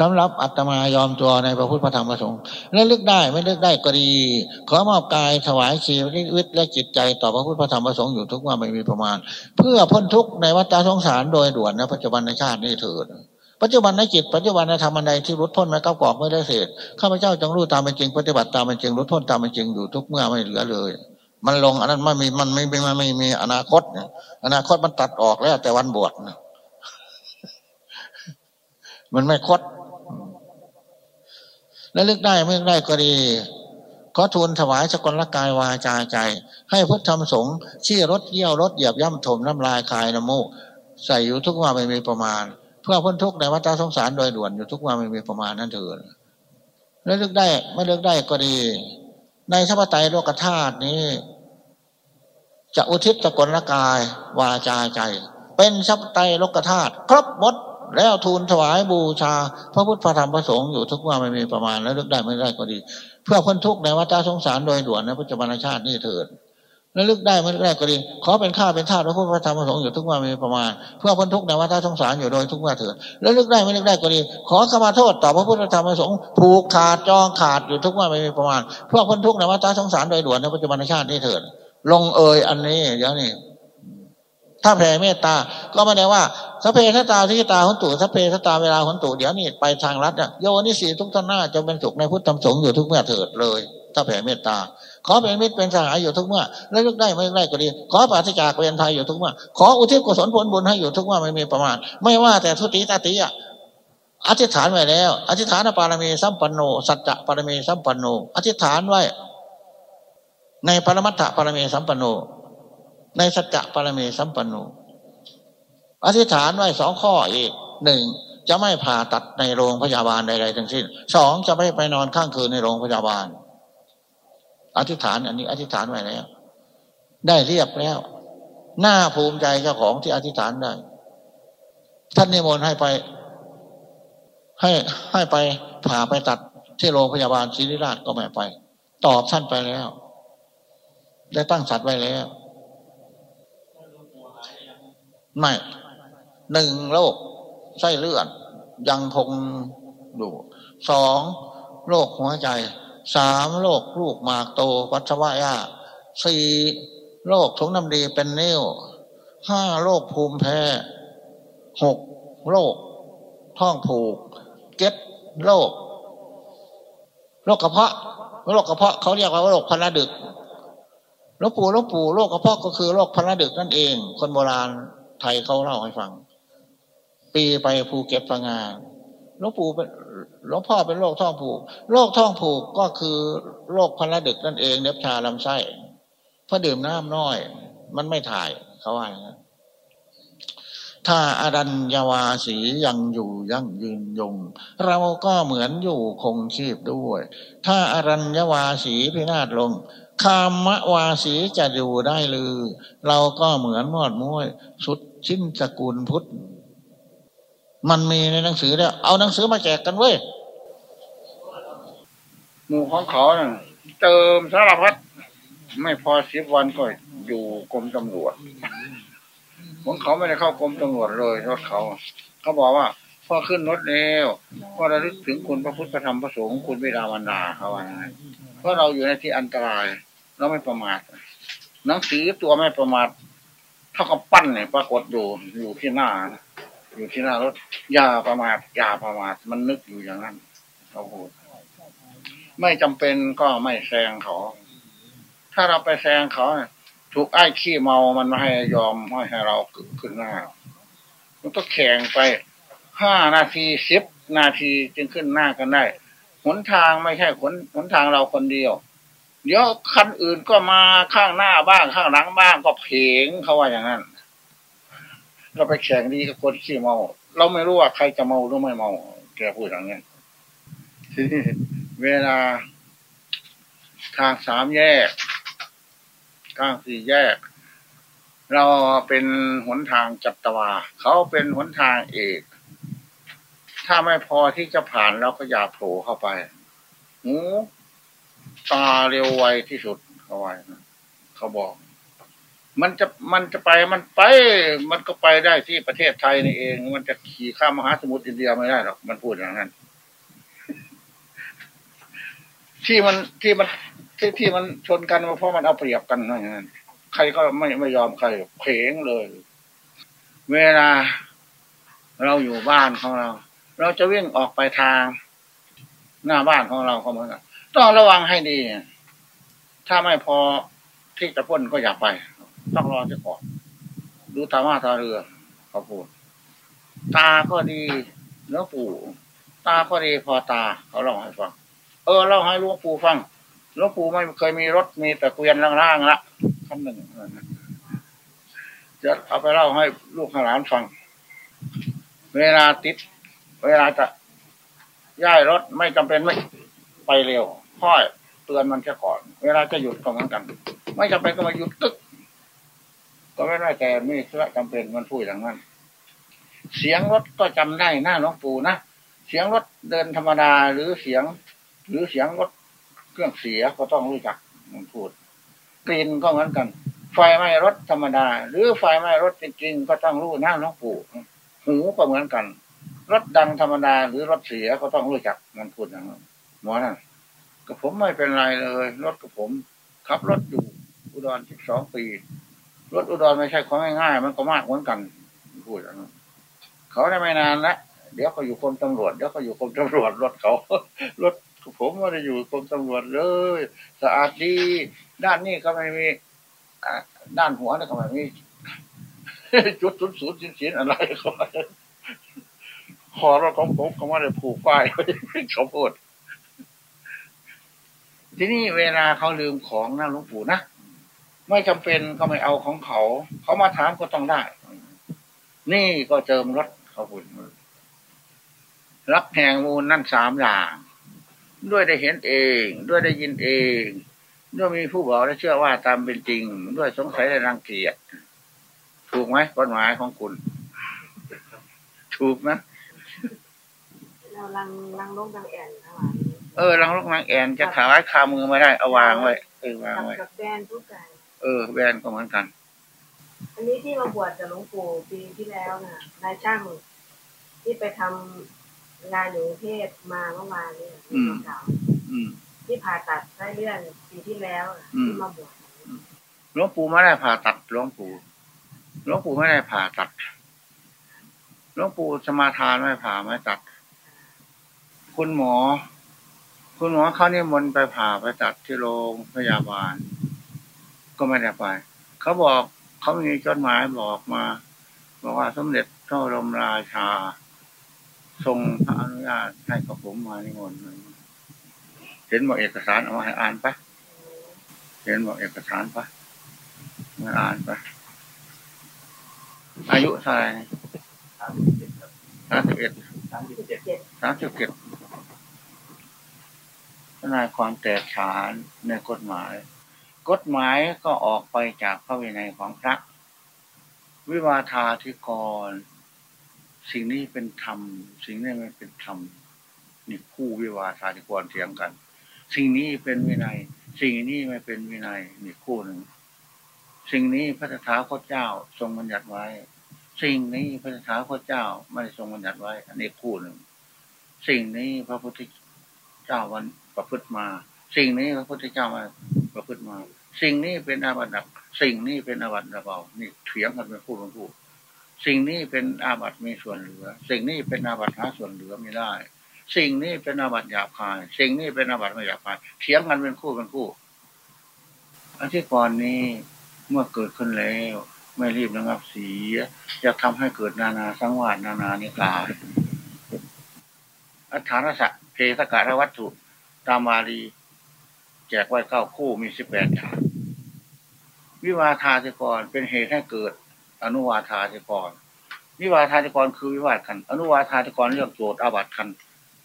สำหรับอัตมายอมตัวในพระพุทธพระธรรมพระสงฆ์และลึกได้ไม่เลึกได้ก็ดี ขอมอบกายถวายชีวิตและจิตใจต่อพระพุทธพระธรรมพระสงฆ์อยู่ทุกว่าไม่มีประมาณ เพื่อพ้นทุกข์ในวัฏสงสารโดยด่วนในปัจจุบันในชาตินี้เถิดปัจจุบันในจิตปัจจุบันในธรรมอันใดที่รุดพ้นไม่ก้าวกอกไม่ได้เศษข้าพเจ้าจงรู้ตามเป็นจริงปฏิบัติตามเป็นจริงรุดพ้นตามเป็นจริงอยู่ทุกเมื่อไม่เหลือเลย มันลงอันนั้นไม่มีมันไม่มันไม่มีอนาคตอนาคตมันตัดออกแล้วแต่วันบวชมันไม่คด และลึกได้ไม่ได้ก็ดี ขอทูลถวายสกลกายวาจาใจ ให้พุทธธรรมสงฆ์ชี้รถเยี่ยวรถเหยียบย่ำถมน้ำลายคายน้ำมูกใส่อยู่ทุกว่าไม่มีประมาณ เพื่อพ้นทุกข์ในวัฏสงสารโดยด่วนอยู่ทุกว่าไม่มีประมาณนั่นเถิดและลึกได้ไม่เลึกได้ก็ดี ในสัพพไตโลกธาตุนี้ จะอุทิศสกลกายวาจาใจ เป็นสัพพไตโลกธาตุครบหมด แล้วทูลถวายบูชา พระพุทธพระธรรมพระสงฆ์อยู่ทุกว่าไม่มีประมาณแล้วลึกได้ไม่ได้ก็ดี เพื่อพ้นทุกข์ในวัฏสงสารโดยด่วนในปัจจุบันชาตินี่เถิดแล้วลึกได้ไม่ได้ก็ดี ขอเป็นข้าเป็นท่าพระพุทธพระธรรมพระสงฆ์อยู่ทุกว่าไม่มีประมาณ เพื่อพ้นทุกข์ในวัฏสงสารอยู่โดยทุกว่าเถิดแล้วลึกได้ไม่ลึกได้ก็ดี ขอขมาโทษต่อพระพุทธธรรมพระสงฆ์ผูกขาดจองขาดอยู่ทุกว่าไม่มีประมาณ เพื่อพ้นทุกข์ในวัฏสงสารโดยด่วนในปัจจุบันชาตินี่เถิดลงเอยอันนี้เดี๋ยวนี้ ถ้าแผ่เมตตา ก็ไม่ได้ว่าสเพทตาที่ตาหุนตุสเพทตาเวลาหุนตุเดี๋ยวนี้ไปทางรัฐเนี่ยโยนิสีทุกท่านหน้าจะเป็นสุขในพุทธธรรมสงฆ์อยู่ทุกเมื่อเถิดเลย ถ้าแผ่เมตตา ขอเป็นมิตรเป็นสหายอยู่ทุกเมื่อแล้วลึกได้ไม่ได้ก็ดี ขอปราศจากเวียนไทยอยู่ทุกเมื่อขออุทิศกุศลผลบุญให้อยู่ทุกเมื่อไม่มีประมาณ ไม่ว่าแต่ทุติตาติอะอธิษฐานไว้แล้ว อธิษฐานปารมีสัมปันโน สัจจะปารมีสัมปันโน อธิษฐานไว้ ในปรมัตถปารมีสัมปันโน ในสัจจะปารมีสัมปันโนอธิษฐานไว้สองข้ออีกหนึ่งจะไม่ผ่าตัดในโรงพยาบาลใดๆทั้งสิ้นสองจะไม่ไปนอนข้างคืนในโรงพยาบาล อธิษฐานอันนี้อธิษฐานไว้แล้ว ได้เรียบแล้วหน้าภูมิใจเจ้าของที่อธิษฐานได้ ท่านนิมนต์ให้ไป ให้ให้ไปผ่าไปตัดที่โรงพยาบาลศิริราชก็ไม่ไป ตอบท่านไปแล้ว ได้ตั้งสัตว์ไว้แล้ว ไม่หนึ่งโรคไส้เลือดยังคงอยู่สองโรคหัวใจสามโรคลูกหมากโตปัสสาวะยาสี่โรคถุงน้ำดีเป็นนิ้วห้าโรคภูมิแพ้หกโรคท้องผูกเก็ดโรคโรคกระเพาะโรคกระเพาะเขาเรียกว่าโรคพันดึกโรคปู่โรคปู่โรคกระเพาะก็คือโรคพันดึกนั่นเอง คนโบราณ ไทยเขาเล่าให้ฟัง ปีไปภูเก็ตพังงาหลวงปู่เป็นหลวงพ่อเป็นโรคท้องผูกโรคท้องผูกก็คือโรคพันละดึกนั่นเองเน็บชาลำไส้เพราะดื่มน้ำน้อย มันไม่ถ่ายเขาว่าอย่างนั้นถ้าอารัญญาวาสียังอยู่ยั่งยืนยง เราก็เหมือนอยู่คงชีพด้วย ถ้าอารัญญาวาสีพินาศลง คามวาสีจะอยู่ได้ลือเราก็เหมือนมอดม้วยสุดชิ้นสกุลพุทธ มันมีในหนังสือแล้ว เอาหนังสือมาแจกกันเว้ยหมู่ของเขาเนี่ยเติมสารพัดไม่พอสิบวันก็อยู่กรมตำรวจของเขาไม่ได้เข้ากรมตำรวจเลยรถเขา เขาบอกว่าพอขึ้นรถแล้วก็ระลึกถึงคุณพระพุทธธรรมพระสงฆ์คุณวิรามนาเขาว่าเพราะเราอยู่ในที่อันตราย เราไม่ประมาทหนังสือตัวไม่ประมาทเท่ากับปั้นเนี่ยปรากฏอยู่อยู่ที่หน้า อยู่ที่หน้ารถอย่าประมาทอย่าประมาทมันนึกอยู่อย่างนั้นเขาพูดไม่จำเป็นก็ไม่แซงเขา ถ้าเราไปแซงเขาถูกไอ้ขี้เมามันไม่ให้ยอมไม่ให้เราขึ้นหน้า มันก็แข่งไปห้านาทีสิบนาทีจึงขึ้นหน้ากันได้ หนทางไม่ใช่ขนหนทางเราคนเดียว เดี๋ยวคันอื่นก็มาข้างหน้าบ้างข้างหลังบ้างก็เพงเขาว่าอย่างนั้น เราไปแข่งดีกับคนขี้เมา เราไม่รู้ว่าใครจะเมาหรือไม่เมา แกพูดอย่างนี้ทีนี้เวลา ทางสามแยกทางสี่แยก เราเป็นหนทางจัตวา เขาเป็นหนทางเอกถ้าไม่พอที่จะผ่านเราก็อย่าโผล่เข้าไปหู ตาเร็วไวที่สุดเขาไว้เขาบอก มันจะมันจะไปมันไป มันก็ไปได้ที่ประเทศไทยนี่เอง มันจะขี่ข้ามมหาสมุทรอินเดียไม่ได้หรอกมันพูดอย่างนั้น ที่มันที่มันที่ที่มันชนกันเพราะมันเอาเปรียบกันนั่นนั้นใครก็ไม่ไม่ยอมใครเขงเลย เวลา เราอยู่บ้านของเรา เราจะวิ่งออกไปทาง หน้าบ้านของเราก็เหมือนกัน ต้องระวังให้ดี ถ้าไม่พอที่จะพ้นก็อย่าไป ต้องรอจะก่อนดูตามาตาเรือเขาพูด ตาก็ดีเนื้อปู่ตาก็ดีพอตาเขาเล่าให้ฟัง เออเล่าให้หลวงปู่ฟังหลวงปู่ไม่เคยมีรถมีแต่เกวียนล่างๆละคำหนึ่งจะเอาไปเล่าให้ลูกหลานฟัง เวลาติด เวลาจะย้ายรถไม่จำเป็นไม่ไปเร็ว ค่อยเตือนมันแค่ก่อน เวลาจะหยุดก็เหมือนกัน ไม่จำเป็นก็มาหยุดตึกก็ไม่ได้แต่ไม่เชื่อจำเป็นมันพูดอย่างนั้น เสียงรถก็จำได้หน้าหลวงปู่นะเสียงรถเดินธรรมดาหรือเสียง หรือเสียงรถเครื่องเสียก็ต้องรู้จักมันพูดกลิ่นก็เหมือนกัน ไฟไหม้รถธรรมดา หรือไฟไหม้รถจริงๆก็ต้องรู้หน้าหลวงปู่หูก็เหมือนกันรถดังธรรมดาหรือรถเสียก็ต้องรู้จักมันพูดอย่างนั้นหมอนั่น กับผมไม่เป็นไรเลย รถกับผมขับรถอยู่ อุดรสิบสองปี รถอุดรไม่ใช่ของง่ายๆมันก็มากเหมือนกันพูดอย่างนั้นเขาได้ไม่นานละเดี๋ยวเขาอยู่กรมตำรวจเดี๋ยวเขาอยู่กรมตำรวจรถเขา รถผมไม่ได้อยู่กรมตำรวจเลย สะอาดดีด้านนี้ก็ไม่มีด้านหัวนี่ก็ไม่มีจุดศูนย์ศูนย์สินอะไรเขาขอรถของผมเขาไม่ได้ผูกป้ายเขาพูด ทีนี้เวลาเขาลืมของนะหลวงปู่นะไม่จำเป็นก็ไม่เอาของเขา เขามาถามก็ต้องได้ นี่ก็เจิมรถเขาพูดรับแห่งมูลนั่นสามอย่าง ด้วยได้เห็นเอง ด้วยได้ยินเอง ด้วยมีผู้บอกและเชื่อว่าตามเป็นจริง ด้วยสงสัยและรังเกียจถูกไหมกฎหมายของคุณ ถูกนะเราลังลังลงดังแอน เออลังลงนางแอนจะขายคามือไม่ได้เอาวางไว้เออวางไว้กับแบนทุกอย่งเออแบนก็เหมือนกัน อันนี้ที่มาบวชกับหลวงปู่ปีที่แล้วนะนายช่างที่ไปทำงานอยู่เทพมาเมื่อวานเนี่ยเก่าที่ผ่าตัดได้เลื่อนปีที่แล้วที่มาบวชหลวงปู่ไม่ได้ผ่าตัดหลวงปู่หลวงปู่ไม่ได้ผ่าตัดหลวงปู่สมาทานไม่ผ่าไม่ตัด คุณหมอ คุณหมอเขานี่มนไปผ่าไปตัดที่โรงพยาบาล ก็ไม่ได้ไป เขาบอกเขามีจดหมายบอกมา บอกว่าสมเด็จพระบรมราชา ทรงพระอนุญาตให้กับผมมานิมนต์เห็นบอกเอกสารเอามาให้อ่านปะเห็นบอกเอกสารปะมาอ่านปะอายุเท่าไหร่สามสิบเอ็ดสามสิบเอ็ดสามสิบเจ็ด นายความแตกฉานในกฎหมาย กฎหมายก็ออกไปจากพระวินัยของพระ วิวาทาธิกร สิ่งนี้เป็นธรรม สิ่งนี้ไม่เป็นธรรมนี่คู่วิวาทาธิกรเถียงกัน สิ่งนี้เป็นวินัย สิ่งนี้ไม่เป็นวินัยนี่คู่หนึ่งสิ่งนี้พระธาคตเจ้าทรงบัญญัติไว้ สิ่งนี้พระธาคตเจ้าไม่ทรงบัญญัติไว้ อันนี้คู่หนึ่ง สิ่งนี้พระพุทธเจ้าวัน ประพฤติมา สิ่งนี้พระพุทธเจ้ามาประพฤติมา สิ่งนี้เป็นอาบัติดับสิ่งนี้เป็นอาบัติเบานี่เถียงกันเป็นคู่เป็นคู่สิ่งนี้เป็นอาบัติมีส่วนเหลือ สิ่งนี้เป็นอาบัติหาส่วนเหลือไม่ได้ สิ่งนี้เป็นอาบัติหยาบคาย สิ่งนี้เป็นอาบัติไม่หยาบคายเถียงกันเป็นคู่เป็นคู่อันที่ก่อนนี้เมื่อเกิดขึ้นแล้ว ไม่รีบระงับเสียจะทำให้เกิดนานาสังวาสนานานิกายอัฏฐานสะเพสกะรวัตถุ ตามาลีแจกไว้เก้าคู่มีสิบแปดอย่างวิวาทาธิกรเป็นเหตุให้เกิด อนุวาทาธิกร วิวาทาธิกรคือวิวาทกัน อนุวาทาธิกรเรื่องโจทย์อาบัตกัน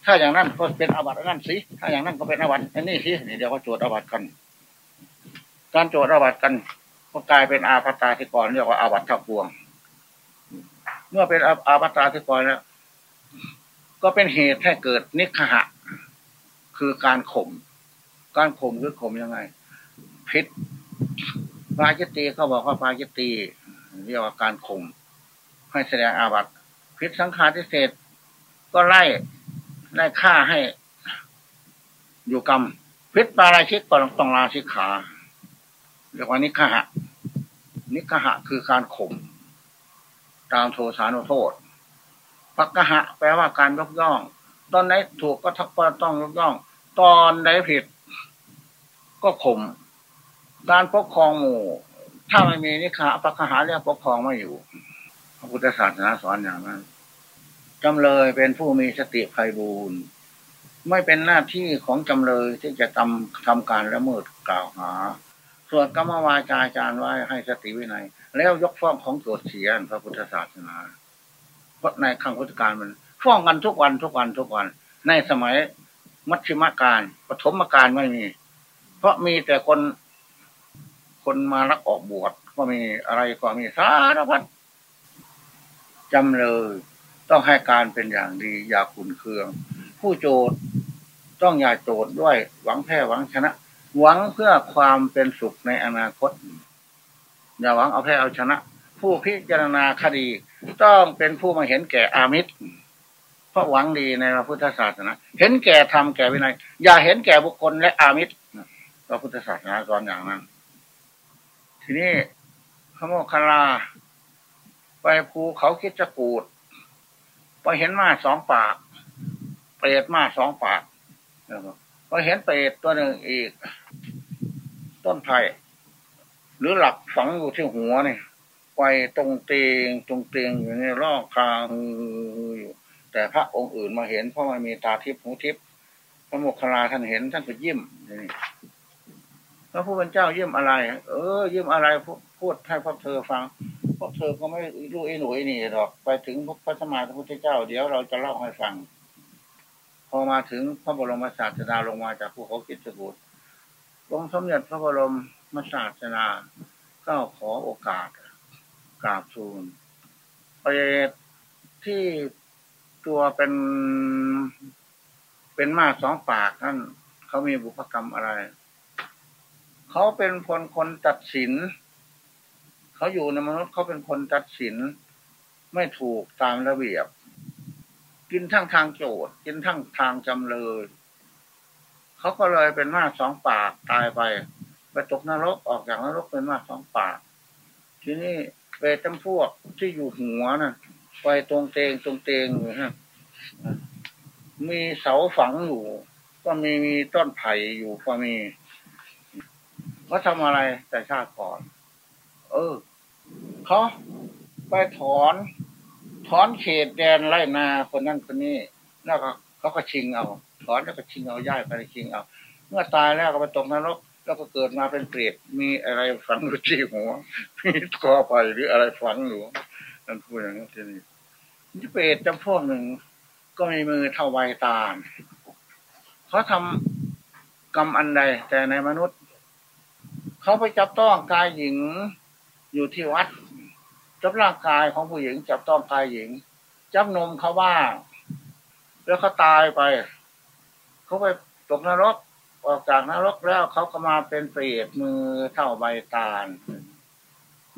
ถ้าอย่างนั้นก็เป็นอาบัตนั่นสิถ้าอย่างนั้นก็เป็นอาบัตอันนี้สินี่เดี๋ยวก็โจทย์อาบัตกัน การโจทย์อาบัตกันก็กลายเป็นอาปตาธิกรเรียกว่าอาบัตทับพวง เมื่อเป็นอาปตาธิกรแล้วก็เป็นเหตุให้เกิดนิคหะ คือการข่ม การข่มคือข่มยังไง พิษปาจิตีเขาบอกว่าปาจิตีเรียกว่าการข่มให้แสดงอาบัตพิษสังขารทิเศษก็ไล่ไล่ฆ่าให้ อยู่กรรมพิษปาราชิกก็ต้องลาชิกขาเรียกว่านิคหะนิคหะคือการข่มตามโทสานุโทษพักหะ แปลว่าการยกย่อง ตอนไหนถูกก็ทักก็ต้องยกย่อง ตอนไหนผิด ก็ข่มการปกครองหมู่ ถ้าไม่มีนิคหะพักหะเรียกปกครองไม่อยู่พระพุทธศาสนาสอนอย่างนั้นจำเลยเป็นผู้มีสติภัยบูรณ์ไม่เป็นหน้าที่ของจำเลยที่จะทำทำการละเมิดกล่าวหา ส่วนกรรมวาจาจารย์ไว้ให้สติวินัย แล้วยกฟ้องของโจทย์เสียพระพุทธศาสนาเพราะในขั้งพุทธการมัน ฟ้องกันทุกวันทุกวันทุกวัน ในสมัย มัชชิมการปฐมการไม่มี เพราะมีแต่คนคนมารักออกบวชก็มีอะไรก็มีสารพัดจำเลย ต้องให้การเป็นอย่างดี อย่าขุนเคือง ผู้โจทย์ต้องอย่าโจทย์ด้วย หวังแพ้หวังชนะ หวังเพื่อความเป็นสุขในอนาคต อย่าหวังเอาแพ้เอาชนะ ผู้พิจารณาคดี ต้องเป็นผู้มาเห็นแก่อามิตร เพราะหวังดีในพระพุทธศาสนา เห็นแก่ธรรมแก่วินัย อย่าเห็นแก่บุคคลและอามิตรพระพุทธศาสนาสอนอย่างนั้น ทีนี้ขโมคคลา ไปภูเขาคิดจะกูดพอเห็นมาสองปาก เปรตมาสองปากพอเห็นเปรตตัวหนึ่งอีก ต้นไผ่หรือหลักฝังอยู่ที่หัวนี่ไปตรงเตียงตรงเตียงอยู่ในรอบคางอยู่ แต่พระองค์อื่นมาเห็นเพราะมันมีตาทิพย์หูทิพย์พระโมคคลาท่านเห็นท่านก็ยิ้มนี่พระผู้เป็นเจ้ายิ้มอะไร เออยิ้มอะไรพูดให้พวกเธอฟังพวกเธอก็ไม่รู้ไอ้หนุ่ยนี่หรอก ไปถึงพระสมมาพระพุทธเจ้า เดี๋ยวเราจะเล่าให้ฟัง พอมาถึงพระบรมศาสดาลงมาจากภูเขากิจบุตรลงสมเด็จพระบรมศาสดาก็ขอโอกาสกราบทูลไปที่ ตัวเป็นเป็นมาสองปากนั่นเขามีบุพกรรมอะไร เขาเป็นคนคนตัดสิน เขาอยู่ในมนุษย์เขาเป็นคนตัดสิน ไม่ถูกตามระเบียบ กินทั้งทางโจทย์กินทั้งทางจำเลยเขาก็เลยเป็นมาสองปากตายไปไปตกนรกออกจากนรกเป็นมาสองปาก ทีนี้เปรตจำพวกที่อยู่หัวนะ่ะ ไปตรงเตงตรงเตงอยู่ฮะมีเสาฝังอยู่ ก็มีมีต้นไผ่อยู่ก็มีเขาทำอะไรแต่ชาติก่อน เออเขาไปถอน ถอนเขตแดนไร่นาคนนั้นคนนี้แล้วก็เขาก็ชิงเอา ถอนแล้วก็ชิงเอาย่ายไปชิงเอา เมื่อตายแล้วก็ไปตกนรกแล้วก็เกิดมาเป็นเปรตมีอะไรฝังอยู่ที่หัวมีคอไปหรืออะไรฝังอยู่นั่นพูดอย่างนี้ทีนี้ ที่เปรตจำพวกหนึ่ง ก็มีมือเท่าใบตาลเขาทำกรรมอันใด แต่ในมนุษย์ เขาไปจับต้องกายหญิงอยู่ที่วัด จับร่างกายของผู้หญิง จับต้องกายหญิง จับนมเขาบ้างแล้วเขาตายไป เขาไปตกนรกออกจากนรกแล้วเขาก็มาเป็นเปรตมือเท่าใบตาล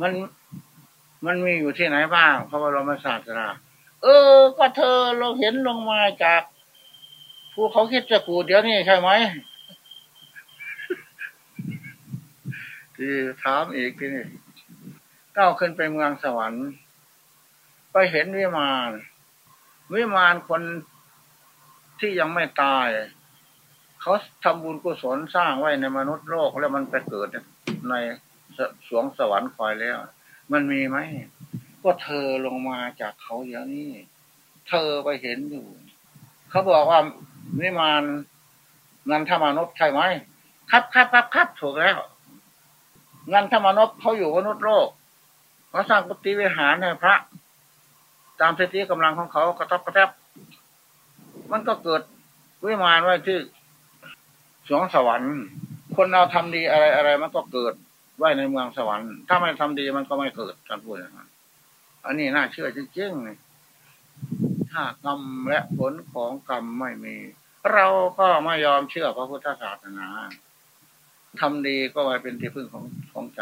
มันมันมีอยู่ที่ไหนบ้างพระบรมศาสดา เออ ก็เธอเราเห็นลงมาจากผู้เขาคิดจะกูเดี๋ยวนี้ใช่ไหมที่ถามอีกทีนี้ก้าวขึ้นไปเมืองสวรรค์ ไปเห็นวิมานวิมานคนที่ยังไม่ตาย เขาทำบุญกุศลสร้างไว้ในมนุษย์โลกแล้วมันไปเกิดในสวงสวรรค์คอยแล้ว มันมีไหม ก็เธอลงมาจากเขาอย่างนี้ เธอไปเห็นอยู่ เขาบอกว่าวิมานนันทมนุษย์ใช่ไหมครับครับครับครับถูกแล้วนันทมนุษย์เขาอยู่มนุษย์โลกเขาสร้างกุฏิวิหารให้พระ ตามสติกำลังของเขากระทบกระแทบมันก็เกิดวิมานไว้ที่สวงสวรรค์ คนเราทำดีอะไรอะไรมันก็เกิดไว้ในเมืองสวรรค์ ถ้าไม่ทำดีมันก็ไม่เกิดการพูดอย่างนั้น อันนี้น่าเชื่อจริงๆเลยถ้ากรรมและผลของกรรมไม่มี เราก็ไม่ยอมเชื่อพระพุทธศาสนาทำดีก็ไว้เป็นที่พึ่งของของใจ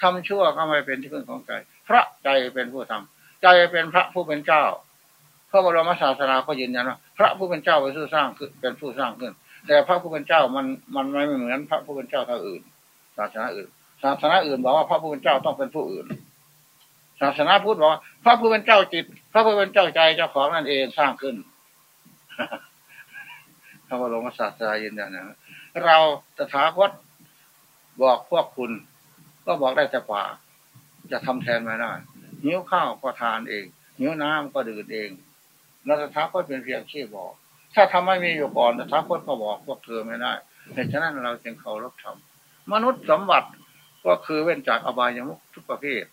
ทำชั่วก็ไม่เป็นที่พึ่งของใจ พระใจเป็นผู้ทำใจเป็นพระผู้เป็นเจ้าพระบรมศาสนาก็ยืนยันว่าพระผู้เป็นเจ้าเป็นผู้สร้างขึ้นเป็นผู้สร้างขึ้น แต่พระผู้เป็นเจ้ามันมันไม่เหมือนพระผู้เป็นเจ้าท่าอื่น ศาสนาอื่น ศาสนาอื่นบอกว่าพระผู้เป็นเจ้าต้องเป็นผู้อื่น ศาสนาพุทธบอกว่าพระผู้เป็นเจ้าจิต พระผู้เป็นเจ้าใจเจ้าของนั่นเองสร้างขึ้นพระบรมศาสดายืนยันนะเราตถาคตบอกพวกคุณ ก็บอกได้แต่ปากจะทำแทนไม่ได้หิวข้าวก็ทานเองหิวน้ำก็ดื่มเองเราตถาคตเป็นเพียงขี้บอก ถ้าทำไม่มีอยู่ก่อนตถาคตก็บอกพวกเธอไม่ได้เหตุฉะนั้นเราจึงเคารพธรรมมนุษย์สมบัติก็คือเว้นจากอบายมุขทุกประเภท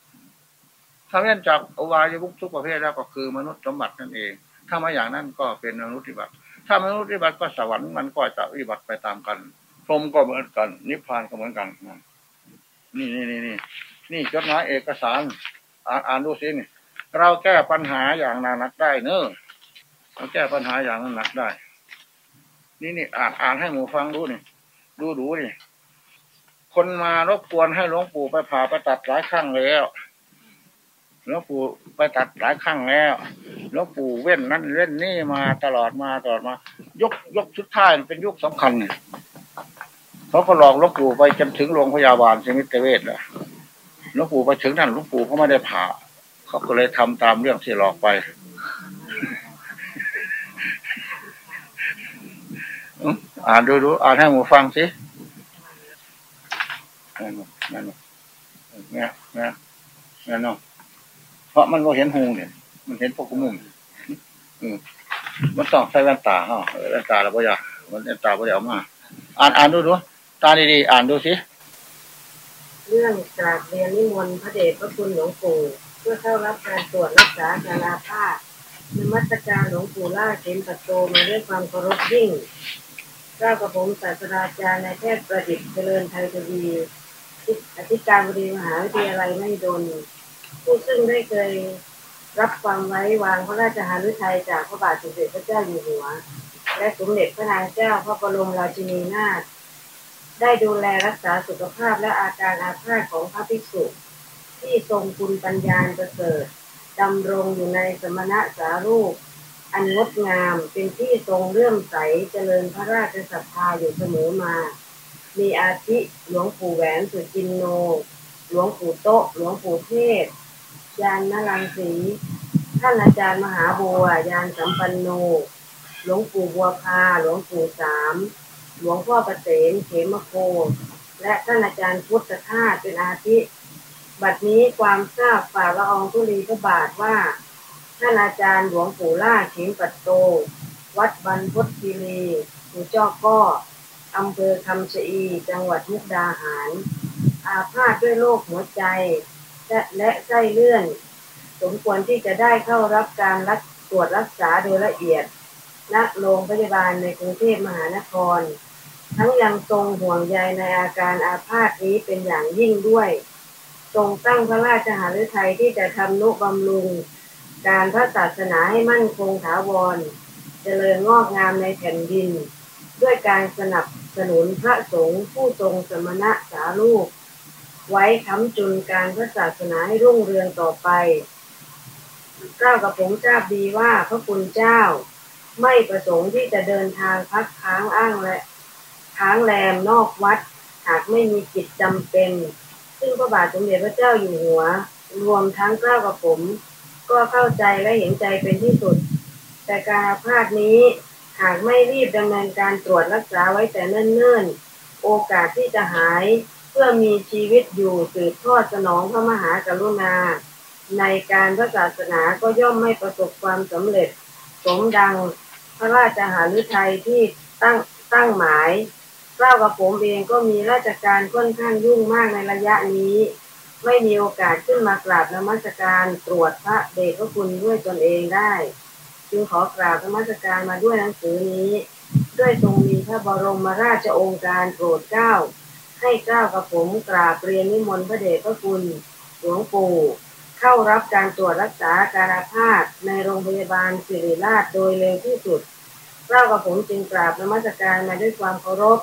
ถ้าเว้นจากอบายมุขทุกประเภทแล้วก็คือมนุษย์สมบัตินั่นเอง ถ้ามาอย่างนั้นก็เป็นมนุษย์ปฏิบัติ ถ้ามนุษย์ปฏิบัติก็สวรรค์มันก็จะปฏิบัติไปตามกันพรมก็เหมือนกัน นิพพานก็เหมือนกัน นี่นี่นี่นี่นี่จดหมายเอกสาร อ่านอ่านดูสินี่เราแก้ปัญหาอย่างหนักได้เนอะเราแก้ปัญหาอย่างหนักได้ นี่นี่อ่านอ่านให้หมูฟังดูนี่ดูดูนี่คนมารบกวนให้หลวงปู่ไปผ่าไปตัดหลายครั้งแล้ว หลวงปู่ไปตัดหลายครั้งแล้วหลวงปู่เว้นนั่นเว้นนี่มาตลอดมาตลอดมา ยกยกชุดท้ายเป็นยุคสำคัญเนี่ยเขาก็หลอกหลวงปู่ไปจนถึงโรงพยาบาลสมิตเวชแล้วหลวงปู่ไปถึงนั่นหลวงปู่เขาไม่ได้ผ่าเขาก็เลยทำตามเรื่องที่หลอกไปอ่านดูดูอ่านให้หมูฟังสินั่นนั่นเนี่ยเนี่ยเนี่ยเนาะ เพราะมันก็เห็นหูเนี่ย มันเห็นพวกมุมอืมมันต้องใส่แว่นตาฮะแว่นตาเราไม่อยากมันแว่นตาไม่อยากมา อ่านอ่านดูดูตาดีๆอ่านดูสิเรื่องกราบเรียนนิมนต์พระเดชพระคุณหลวงปู่เพื่อเข้ารับการตรวจรักษาการาภาษนมัสการหลวงปู่ล่าเข็มปัตโตมาด้วยความเคารพยิ่งเจ้ากระผมศาสตราจารย์นายแพทย์ประดิษฐ์เจริญไทยทวีอธิการบดีมหาวิทยาลัยไม่โดน ผู้ซึ่งได้เคยรับฟังไว้วางพระราชหฤทัยจากพระบาทสมเด็จพระเจ้าอยู่หัว และสมเด็จพระนางเจ้าพระบรมราชินีนาถได้ดูแลรักษาสุขภาพและอาการอาภาษของพระภิกษุ ที่ทรงคุณปัญญาประเสริฐดำรงอยู่ในสมณะสารูป อันงดงามเป็นที่ทรงเลื่อมใสเจริญพระราชศรัทธาอยู่เสมอมา มีอาทิหลวงปู่แหวนสุจินโน หลวงปู่โตหลวงปู่เทศ ยานนรังสีท่านอาจารย์มหาบัวยานสัมปันโน หลวงปู่บัวพา หลวงปู่สาม หลวงพ่อประเสนเขมโค และท่านอาจารย์พุทธทาสเป็นอาทิ บัดนี้ความทราบฝ่าละอองธุลีพระบาทว่า ท่านอาจารย์หลวงปู่ล่าเขมปัตโต วัดบรรพตคีรีหูเจ้าก็อำเภอคำชะอี จังหวัดมุกดาหาร อาพาธด้วยโรคหัวใจ และและไส้เลื่อน สมควรที่จะได้เข้ารับการรักตรวจรักษาโดยละเอียดณโรงพยาบาลในกรุงเทพมหานคร ทั้งยังทรงห่วงใยในอาการอาพาธนี้เป็นอย่างยิ่งด้วย ทรงตั้งพระราชหฤทัยที่จะทำนุบำรุง การพระศาสนาให้มั่นคงถาวร เจริญงอกงามในแผ่นดิน ด้วยการสนับสนุนพระสงฆ์ผู้ทรงสมณะสาลูก ไว้ค้ำจุนการพระศาสนาให้รุ่งเรืองต่อไปเจ้ากับผมทราบดีว่าพระคุณเจ้า ไม่ประสงค์ที่จะเดินทางพักค้างอ้างและค้างแรมนอกวัด หากไม่มีกิจจำเป็น ซึ่งพระบาทสมเด็จพระเจ้าอยู่หัว รวมทั้งเกล้ากับผม ก็เข้าใจและเห็นใจเป็นที่สุด แต่การอาพาธนี้หากไม่รีบดำเนินการตรวจรักษาไว้แต่เนิ่นๆ โอกาสที่จะหาย เพื่อมีชีวิตอยู่สืบทอดสนองพระมหากรุณา ในการพระศาสนาก็ย่อมไม่ประสบความสำเร็จ สมดังพระราชหฤทัยที่ตั้งตั้งหมายเล่ากับผมเองก็มีราชการค่อนข้างยุ่งมากในระยะนี้ ไม่มีโอกาสขึ้นมากราบนมัสการตรวจพระเดชพระคุณด้วยตนเองได้ จึงขอกราบนมัสการมาด้วยหนังสือนี้ ด้วยทรงมีพระบรมราชองค์การโปรดเกล้า ให้เก้ากับผมกราบเรียนนิมนต์พระเดชพระคุณหลวงปู่เข้ารับการตรวจรักษาการอาภาษในโรงพยาบาลศิริราชโดยเร็วที่สุดเล่ากับผมจึงกราบนมัสการมาด้วยความเคารพ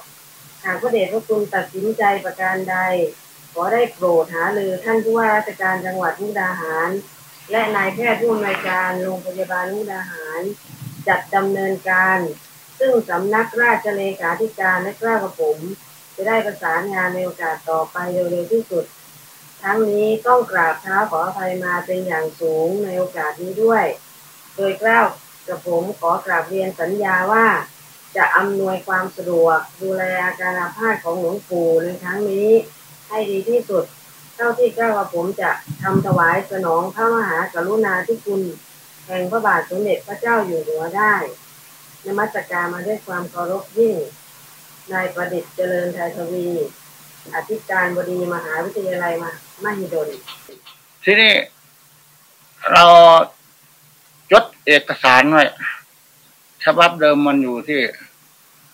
หากพระเดชพระคุณตัดสินใจประการใด ขอได้โปรดหาลือท่านผู้ว่าราชการจังหวัดมุกดาหาร และนายแพทย์ผู้อำนวยการโรงพยาบาลมุกดาหาร จัดดำเนินการ ซึ่งสำนักราชเลขาธิการและกล้ากระผม จะได้ประสานงานในโอกาสต่อไปเร็วๆที่สุด ทั้งนี้ต้องกราบเท้าขออภัยมาเป็นอย่างสูงในโอกาสนี้ด้วย โดยกล้าวกระผมขอกราบเรียนสัญญาว่า จะอำนวยความสะดวก ดูแลอาการอาภาษของหลวงปู่ในครั้งนี้ ให้ดีที่สุด เท่าที่กล้าวกระผมจะทำถวายสนองพระมหากรุณาธิคุณ แห่งพระบาทสมเด็จพระเจ้าอยู่หัวได้นมัสการมาด้วยความเคารพยิ่ง นายประดิษฐ์เจริญไทยทวี อธิการบดีมหาวิทยาลัยมามหิดล ทีนี้เราจดเอกสารไว้ฉบับเดิมมันอยู่ที่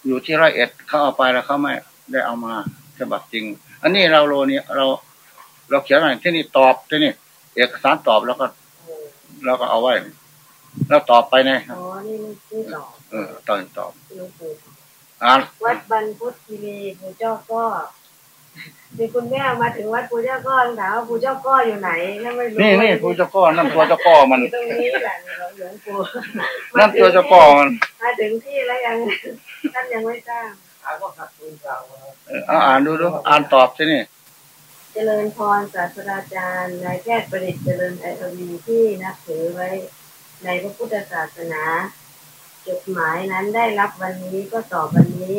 อยู่ที่ร้อยเอ็ดเขาเอาไปแล้วเขาไม่ได้เอามาฉบับจริง อันนี้เราโลนี้เรา เราเขียนไว้ที่นี่ตอบที่นี่ เอกสารตอบแล้วก็เราก็เอาไว้ แล้วตอบไปนะอ๋อนี่มันที่สองเออตอบตอบหล วงปู่อ่านวัดบรรพุทธคีรีปู่เจ้าก็มีคุณแม่มาถึงวัดปู่เจ้าก็ถามว่าปู่เจ้าก็อยู่ไหนนั่นไม่รู้นี่นี่ตัวเจ้าก้อนั่นตัวเจ้าก้อมันอยู่ตรงนี้แหละหลวงปู่นั่นตัวเจ้าก้อมันมาถึงที่แล้วยังท่านยังไม่ทราบเออเอาอ่านดูดูอ่านตอบที่นี่เจริญพรศาสตราจารย์นายแพทย์ประดิษฐ์เจริญไอทวีที่นับถือไว้ในพระพุทธศาสนา จดหมายนั้นได้รับวันนี้ก็ตอบวันนี้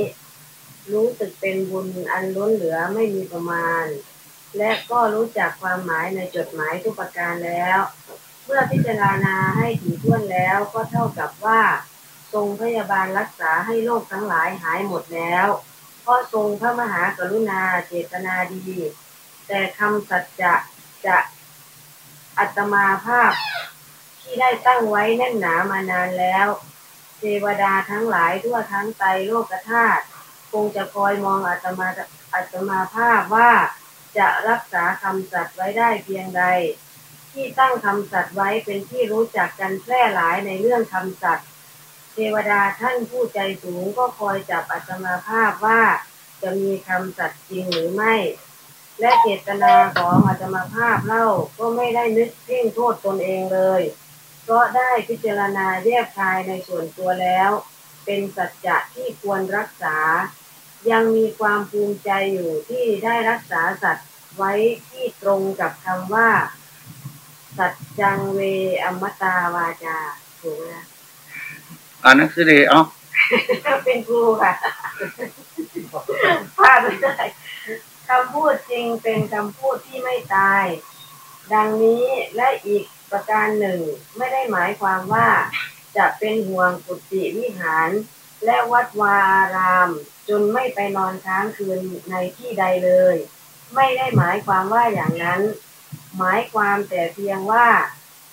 รู้สึกเป็นบุญอันล้นเหลือไม่มีประมาณ และก็รู้จักความหมายในจดหมายทุกประการแล้ว เมื่อพิจารณาให้ถี่ถ้วนแล้วก็เท่ากับว่า ทรงพยาบาลรักษาให้โรคทั้งหลายหายหมดแล้วเพราะทรงพระมหากรุณาเจตนาดี แต่คำสัจจะจะอัตมาภาพที่ได้ตั้งไว้แน่นหนามานานแล้ว เทวดาทั้งหลายทั่วทั้งไตรโลกธาตุคงจะคอยมองอาตมาอาตมาภาพว่าจะรักษาคำสัตย์ไว้ได้เพียงใด ที่ตั้งคำสัตย์ไว้เป็นที่รู้จักกันแพร่หลายในเรื่องคำสัตย์เทวดาท่านผู้ใจสูงก็คอยจับอาตมาภาพว่าจะมีคำสัตย์จริงหรือไม่ และเจตนาของอาตมาภาพเล่าก็ไม่ได้นึกเพ่งโทษตนเองเลย เพราะได้พิจารณาแยกคายในส่วนตัวแล้ว เป็นสัจจะที่ควรรักษา ยังมีความภูมิใจอยู่ที่ได้รักษาสัตว์ไว้ที่ตรงกับคำว่า สัจจังเวอมตาวาจาถูกไหมคะอ่านหนังสือดีเอ้าเป็นครูค่ะพลาดไม่ได้คำพูดจริงเป็นคำพูดที่ไม่ตาย ดังนี้และอีก ประการหนึ่งไม่ได้หมายความว่าจะเป็นห่วงกุฏิวิหาร และวัดวาอาราม จนไม่ไปนอนค้างคืนในที่ใดเลย ไม่ได้หมายความว่าอย่างนั้น หมายความแต่เพียงว่า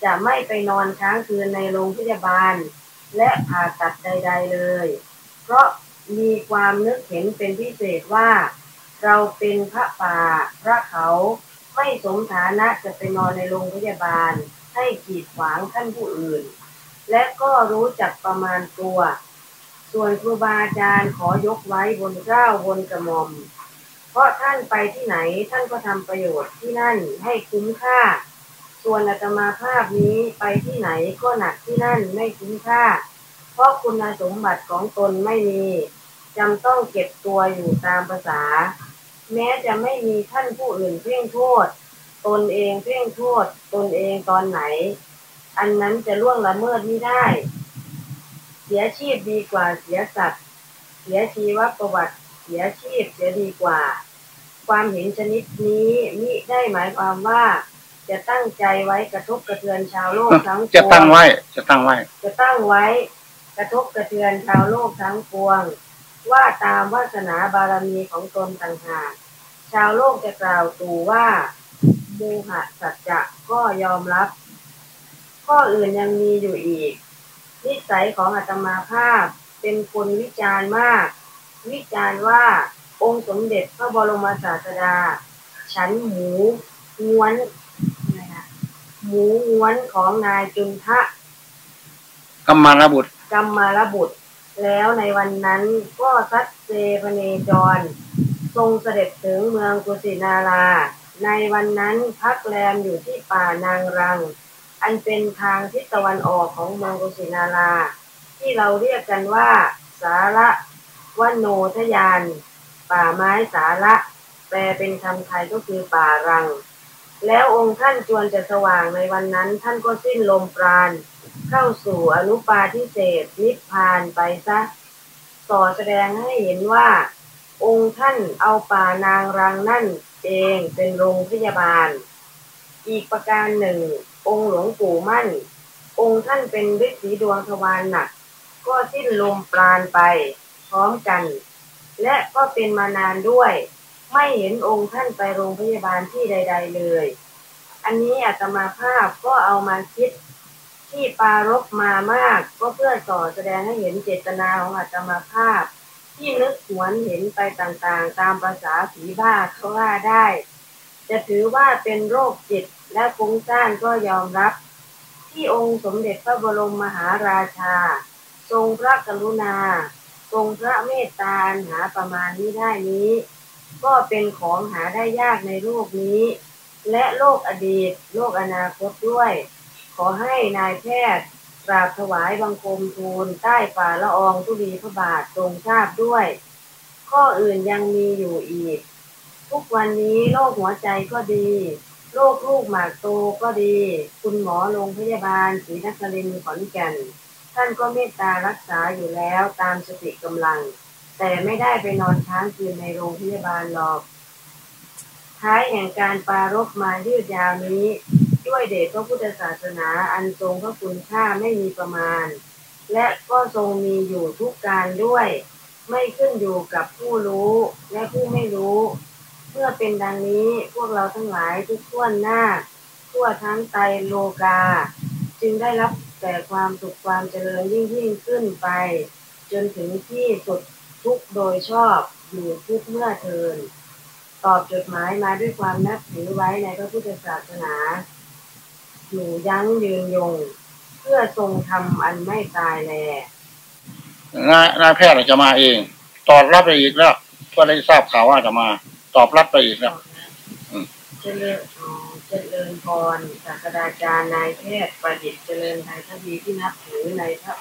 จะไม่ไปนอนค้างคืนในโรงพยาบาล และผ่าตัดใด ๆเลย เพราะมีความนึกเห็นเป็นพิเศษว่า เราเป็นพระป่าพระเขาไม่สมฐานะจะไปนอนในโรงพยาบาล ให้กีดขวางท่านผู้อื่น และก็รู้จักประมาณตัว ส่วนครูบาอาจารย์ขอยกไว้บนเกล้าบนกระหม่อม เพราะท่านไปที่ไหนท่านก็ทำประโยชน์ที่นั่นให้คุ้มค่า ส่วนอาตมาภาพนี้ไปที่ไหนก็หนักที่นั่นไม่คุ้มค่า เพราะคุณสมบัติของตนไม่มีจำต้องเก็บตัวอยู่ตามภาษา แม้จะไม่มีท่านผู้อื่นเพ่งโทษ ตนเองเพ่งโทษตนเองตอนไหน อันนั้นจะล่วงละเมิดไม่ได้ เสียชีพดีกว่าเสียสัตว์ เสียชีวประวัติเสียชีพเสียดีกว่า ความเห็นชนิดนี้มิได้หมายความว่า จะตั้งใจไว้กระทบกระเทือนชาวโลกทั้งปวงจะตั้งไว้จะตั้งไว้ จะตั้งไว้กระทบกระเทือนชาวโลกทั้งปวง ว่าตามวาสนาบารมีของตนต่างหากชาวโลกจะกล่าวตู่ว่า มูหะสัจจะก็ยอมรับ ข้ออื่นยังมีอยู่อีก นิสัยของอาตมาภาพเป็นคนวิจารณ์มาก วิจารณ์ว่าองค์สมเด็จพระบรมศาสดา ฉันหมูง้วนอะไรนะหมูง้วนของนายจุนทะกรรมารบุตรกรรมารบุตร แล้วในวันนั้นก็ซัดเซพเนจร ทรงเสด็จถึงเมืองกุสินารา ในวันนั้นพักแรมอยู่ที่ป่านางรัง อันเป็นทางทิศตะวันออกของเมืองกุสินารา ที่เราเรียกกันว่า สาระวันโนทยาน ป่าไม้สาระ แปลเป็นคำไทยก็คือป่ารัง แล้วองค์ท่านจวนจะสว่างในวันนั้นท่านก็สิ้นลมปราณ เข้าสู่อนุปาทิเศษนิพพานไปซะต่อแสดงให้เห็นว่า องค์ท่านเอาป่านางรังนั่น เองเป็นโรงพยาบาล อีกประการหนึ่ง องค์หลวงปู่มั่น องค์ท่านเป็นฤทธิ์สีดวงทวารหนัก ก็สิ้นลมปราณไปพร้อมกัน และก็เป็นมานานด้วย ไม่เห็นองค์ท่านไปโรงพยาบาลที่ใด ๆ เลย อันนี้อาตมาภาพก็เอามาคิดที่ปารบมามาก ก็เพื่อต่อแสดงให้เห็นเจตนาของอาตมาภาพ ที่นึกหวนเห็นไปต่างๆ ตามภาษาผีบ้าเขาว่าได้ จะถือว่าเป็นโรคจิตและฟุ้งซ่านก็ยอมรับ ที่องค์สมเด็จพระบรมมหาราชา ทรงพระกรุณา ทรงพระเมตตาหาประมาณนี้ได้นี้ ก็เป็นของหาได้ยากในโลกนี้ และโลกอดีต โลกอนาคตด้วย ขอให้นายแพทย์ กราบถวายบังคมทูลใต้ฝ่าละอองทุลีพระบาททรงทราบด้วย ข้ออื่นยังมีอยู่อีก ทุกวันนี้โรคหัวใจก็ดีโรคลูกหมากโตก็ดี คุณหมอโรงพยาบาลศรีนครินทร์ขอนแก่น ท่านก็เมตตารักษาอยู่แล้วตามสติกำลัง แต่ไม่ได้ไปนอนค้างคืนในโรงพยาบาลหรอก ท้ายแห่งการปารบมายืดยาวนี้ ด้วยเดชพระพุทธศาสนาอันทรงพระคุณค่าไม่มีประมาณ และก็ทรงมีอยู่ทุกการด้วย ไม่ขึ้นอยู่กับผู้รู้และผู้ไม่รู้ เมื่อเป็นดังนี้พวกเราทั้งหลายทุกท่วนหน้า ทั่วทั้งไตโลกา จึงได้รับแต่ความสุขความเจริญยิ่งยิ่งขึ้นไป จนถึงที่สุดทุกโดยชอบอยู่ทุกเมื่อเทินตอบจดหมายมาด้วยความนับถือไว้ในพระพุทธศาสนา อยู่ยั้งยืนยง เพื่อทรงทำอันไม่ตายแลนายนายแพทย์จะมาเอง ตอบรับไปอีกแล้วก็ได้ทราบข่าวว่าจะมา ตอบรับไปอีกแล้วเจริญอ๋อเจริญพรศาสตราจารย์นายแพทย์ประดิษฐ์เจริญไทยทวีที่นับถือในพระ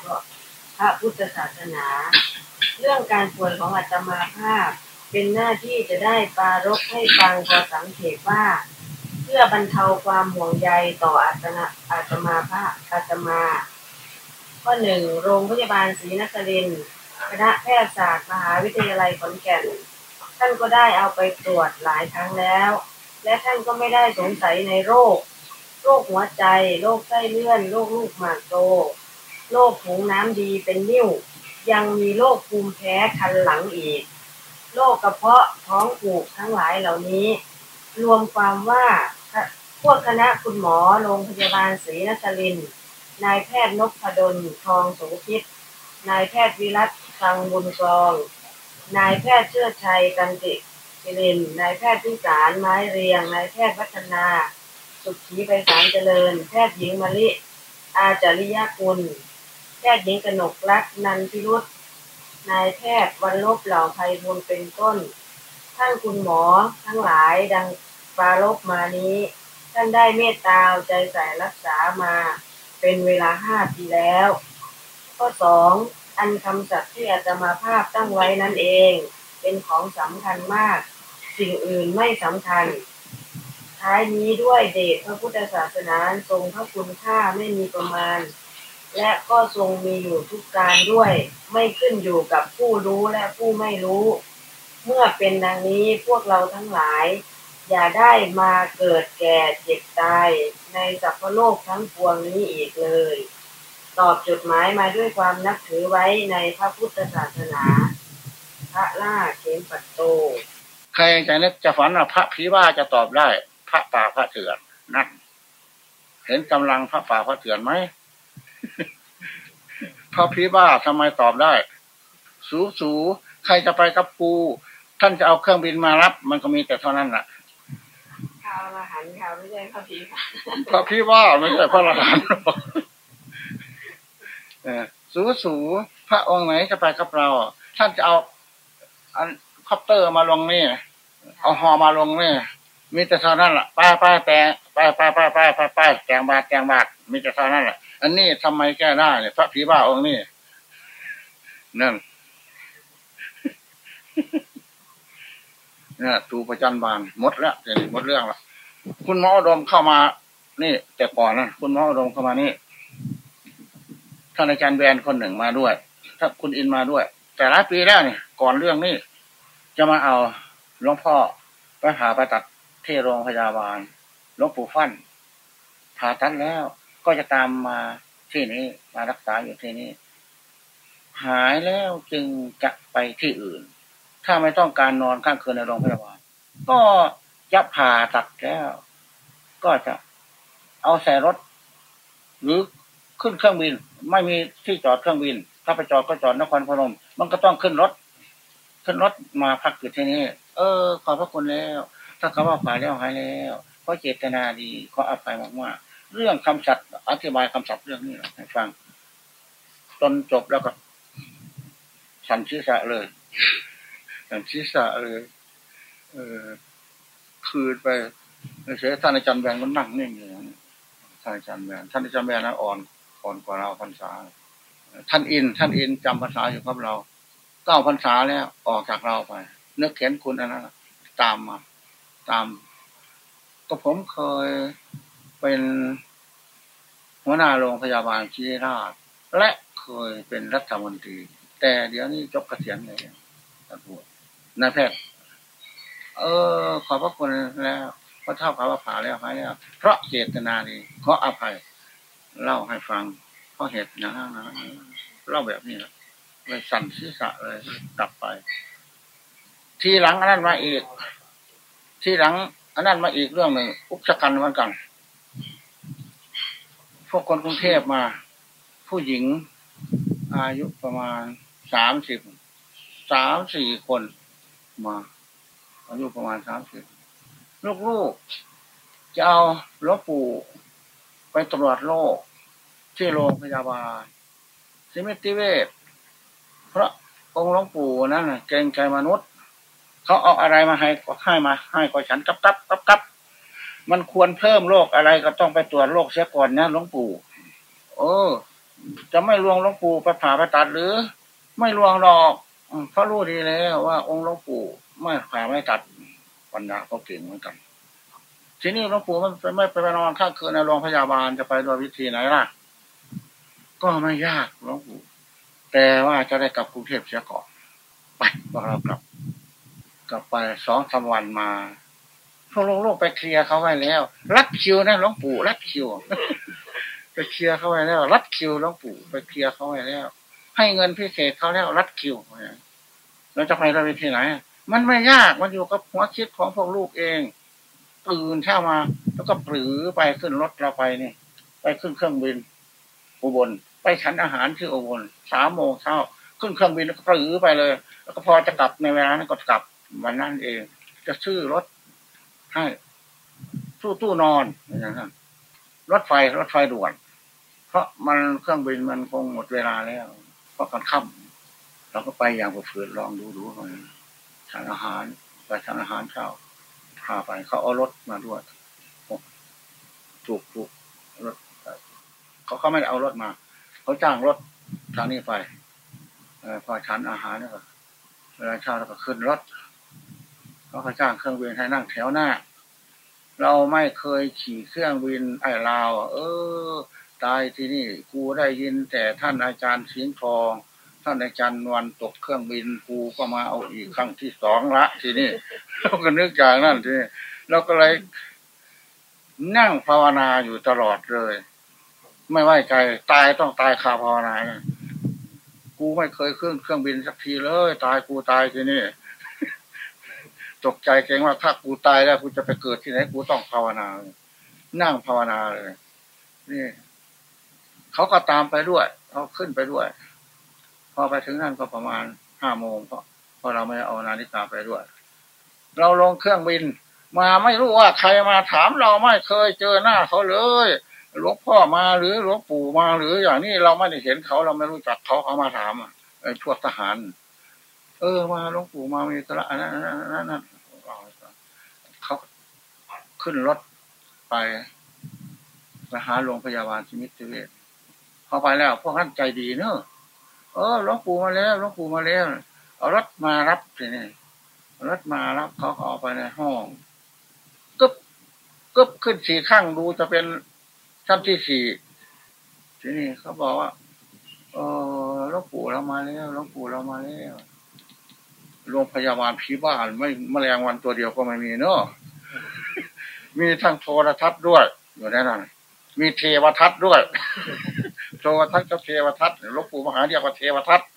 พระพุทธศาสนา เรื่องการป่วยของอาตมาภาพ เป็นหน้าที่จะได้ปรารบให้ฟังพอสังเกตว่าเพื่อบรรเทาความห่วงใยต่ออาตนาอาตมาภาพอาตมา ข้อหนึ่งโรงพยาบาลศรีนครินทร์คณะแพทยศาสตร์มหาวิทยาลัยขอนแก่น ท่านก็ได้เอาไปตรวจหลายครั้งแล้ว และท่านก็ไม่ได้สงสัยในโรค โรคหัวใจ โรคไส้เลื่อน โรคลูกหมากโต โรคหูน้ำดีเป็นนิ่ว ยังมีโรคภูมิแพ้คันหลังอีก โรคกระเพาะท้องผูกทั้งหลายเหล่านี้ รวมความว่า พวกคณะคุณหมอโรงพยาบาลศรีนครินทร์นายแพทย์นพดลทองโสพิษนายแพทย์วิรัตตังบุญกอง นายแพทย์เชื่อชัยกันติกิรินนายแพทย์พิสารไม้เรียง นายแพทย์วัฒนา สุขีไปสารเจริญ แพทย์หญิงมะลิ อาจาริยกุล แพทย์หญิงกนกรักนันพิรุษนายแพทย์วันลบเหล่าไพบุญเป็นต้น ท่านคุณหมอทั้งหลายดังปารบมานี้ ท่านได้เมตตาใจใส่รักษามาเป็นเวลาห้าปีแล้ว ข้อสองอันคำสัตย์ที่อาตมาภาพตั้งไว้นั่นเอง เป็นของสำคัญมาก สิ่งอื่นไม่สำคัญ ท้ายนี้ด้วยเดชพระพุทธศาสนาทรงพระคุณค่าไม่มีประมาณ และก็ทรงมีอยู่ทุกการด้วย ไม่ขึ้นอยู่กับผู้รู้และผู้ไม่รู้ เมื่อเป็นดังนี้พวกเราทั้งหลาย อย่าได้มาเกิดแก่เจ็บตายในสัพพโลกทั้งปวงนี้อีกเลย ตอบจดหมายมาด้วยความนับถือไว้ในพระพุทธศาสนา พระล่าเขมปัตโต ใครจะนึกจะฝันว่าพระผีบ้าจะตอบได้ พระป่าพระเถื่อนนั่นเห็นกำลังพระป่าพระเถื่อนไหมพระผีบ้าทำไมตอบได้ สูสูใครจะไปกับปูท่านจะเอาเครื่องบินมารับ มันก็มีแต่เท่านั้นแหละ ข่าวละหันข่าวไม่ใช่พระผีค่ะพระพี่ว่าไม่ใช่พระอรหันต์หรอกเออสูสูพระองค์ไหนจะไปกับเรา ท่านจะเอาอันคอปเตอร์มาลงนี่เอาฮอมาลงนี่มีแต่เท่านั้นแหละไปไปแต่ไปไปไปไปไปไปแจงบาทแจงบาทมีแต่เท่านั้นแหละอันนี้ทำไมแก้ได้เนี่ยพระผีบ้าองค์นี้นั่น นี่ยตูประจันบานหมดแล้วเดี๋ยวนี้หมดเรื่องละคุณหมอดมเข้ามา นี่ แต่ก่อนนะคุณหมอดมเข้ามานี่ท่านอาจารย์แบนคนหนึ่งมาด้วยถ้าคุณอินมาด้วย แต่หลายปีแล้วเนี่ยก่อนเรื่องนี้จะมาเอาหลวงพ่อไปหาไปตัดที่โรงพยาบาลหลวงปู่ฟั่นผ่าตัดแล้ว ก็จะตามมาที่นี้มารักษาอยู่ที่นี้หายแล้วจึงจะไปที่อื่น ถ้าไม่ต้องการนอนข้างคืนในโรงพยาบาลก็จะผ่าตัดแล้ว ก็จะเอาใส่รถ หรือขึ้นเครื่องบิน ไม่มีที่จอดเครื่องบิน ถ้าไปจอดก็จอดนครพนม มันก็ต้องขึ้นรถ ขึ้นรถมาพักอยู่ที่นี่เออ ขอบพระคุณแล้ว ถ้าเขาว่าผ่าแล้วหายแล้วเพราะเจตนาดีขออภัยมากๆเรื่องคำสัตย์อธิบายคำสัตย์เรื่องนี้ให้ฟัง จนจบแล้วก็สั่นชีษะเลย สันชีษะเลยเออคืนไปเสียท่านอาจารย์แบงมันนั่งนิ่งอยู่ท่านอาจารย์แบงท่านอาจารย์แบงนั้นอ่อนอ่อนกว่าเราพรรษา ท่านอิน ท่านอินจำภาษาอยู่กับเราเก้าพรรษาแล้วออกจากเราไปนึกเขียนคุณอันนั้นตามมา ตาม ก็ผมเคยเป็นหัวหน้าโรงพยาบาลชีราช และเคยเป็นรัฐมนตรี แต่เดี๋ยวนี้จบเกษียณเลยท่านพูด นายแพทย์เออ ขอบพระคุณแล้วพระเท่ากับว่าผ่าแล้วหายแล้วเพราะเจตนาดีขออภัย เล่าให้ฟังเพราะเหตุนะนะเล่าแบบนี้แหละเลยสั่นศีรษะเลยกลับไป ทีหลังอันนั้นมาอีก ทีหลังอันนั้นมาอีกเรื่องหนึ่งอุกชกันเหมือนกัน พวกคนกรุงเทพมา ผู้หญิงอายุประมาณสามสิบสามสี่คน มา อายุประมาณสามสิบลูกๆจะเอาหลวงปู่ไปตรวจโรคที่โรงพยาบาลสิมิติเวชเพราะองค์หลวงปู่นั่นเกรงใจมนุษย์ เขาเอาอะไรมาให้ก็ให้มา ให้ก็ฉันกับกับกับกับมันควรเพิ่มโรคอะไรก็ต้องไปตรวจโรคเสียก่อนนะหลวงปู่เออจะไม่ลวงหลวงปู่ไปผ่าไปตัดหรือ ไม่ลวงหรอก เพราะรู้ดีแล้วว่าองค์หลวงปู่ไม่ผ่าไม่ตัดปัญญาเขาเก่งเหมือนกัน ทีนี้หลวงปู่มันไม่ไปนอนข้างคืนในโรงพยาบาลจะไปโดยวิธีไหนล่ะ ก็ไม่ยากหลวงปู่แต่ว่าจะได้กลับกรุงเทพเสียก่อนไปพวกเรากลับ กลับไปสองสาวันมาพวกลูกๆไปเคลียร์เขาไว้แล้ว รัดคิวนะหลวงปู่รัดคิวไปเคลียร์เขาไว้แล้ว รัดคิวหลวงปู่ไปเคลียร์เขาไว้แล้ว ให้เงินพิเศษเขาแล้วรัดคิวเราจะไปเราไปที่ไหน มันไม่ยากมันอยู่กับหัวคิดของพวกลูกเองตื่นเช้ามา แล้วก็ปรือไปขึ้นรถเราไปนี่ ไปขึ้นเครื่องบิน อุบล ไปฉันอาหารที่อุบลสามโมงเช้าขึ้นเครื่องบินแล้วก็ปรือไปเลย แล้วก็พอจะกลับในเวลานั้นก็กลับวันนั้นเอง จะซื้อรถให้ตู้ตู้นอนอย่างนั้นรถไฟรถไฟด่วน เพราะมันเครื่องบินมันคงหมดเวลาแล้ว ราะกันค่ำเราก็ไปอย่างฝืนลองดูดูไปทานอาหารไปทานอาหารเช้าพาไปเขาเอารถมาด้วยถูกถูกรถเขาเขาไม่ได้เอารถมา เขาจ้างรถทางนี้ไปพอฉันอาหารเนี่ยเวลาเช้าเราก็ขึ้นรถเขาก็จ้างเครื่องบินให้นั่งแถวหน้า เราไม่เคยขี่เครื่องบินไอ้ลาวเออ ตายที่นี่กูได้ยินแต่ท่านอาจารย์เสียงทอง ท่านอาจารย์นวลตกเครื่องบินกูก็มาเอาอีกครั้งที่สองละ ทีนี้เราก็นึกจากนั่นทีนี้เราก็เลยนั่งภาวนาอยู่ตลอดเลย ไม่ไว้ใจตายต้องตายคาภาวนากูไม่เคยขึ้นเครื่องบินสักทีเลย ตายกูตายทีนี้ตกใจเกรงว่าถ้ากูตายแล้วกูจะไปเกิดที่ไหนกูต้องภาวนานั่งภาวนาเลยนี่ เขาก็ตามไปด้วยเขาขึ้นไปด้วย พอไปถึงนั่นก็ประมาณห้าโมงเพราะเพราะเราไม่เอานาฬิกาไปด้วย เราลงเครื่องบิน มาไม่รู้ว่าใครมาถามเราไม่เคยเจอหน้าเขาเลยหลวงพ่อมาหรือหลวงปู่มาหรืออย่างนี้เราไม่ได้เห็นเขาเราไม่รู้จักเขาเขามาถามไอ้พวกทหาร เออมาหลวงปู่มามีตระนั้นนั้นนั้นเขาขึ้นรถไปไปหาโรงพยาบาลสมิติเวช พอไปแล้วพวกท่านใจดีเนอะเออหลวงปู่มาแล้วหลวงปู่มาแล้วเอารถมารับทีนี่รถมาแล้วเขาเอาไปในห้องกึบกึบขึ้นสี่ข้างดูจะเป็นชั้นที่สี่ทีนี้เขาบอกว่าเออหลวงปู่เรามาแล้วหลวงปู่เรามาแล้วโรงพยาบาลผีบ้านไม่แมลงวันตัวเดียวก็ไม่มีเนอะมีทั้งโทรทัศน์ด้วยอยู่ในนั้นมีเทวทัศน์ด้วย โทรทัศน์กับเทวทัศน์หลวงปู่มหาเรียกว่าเทวทัศน์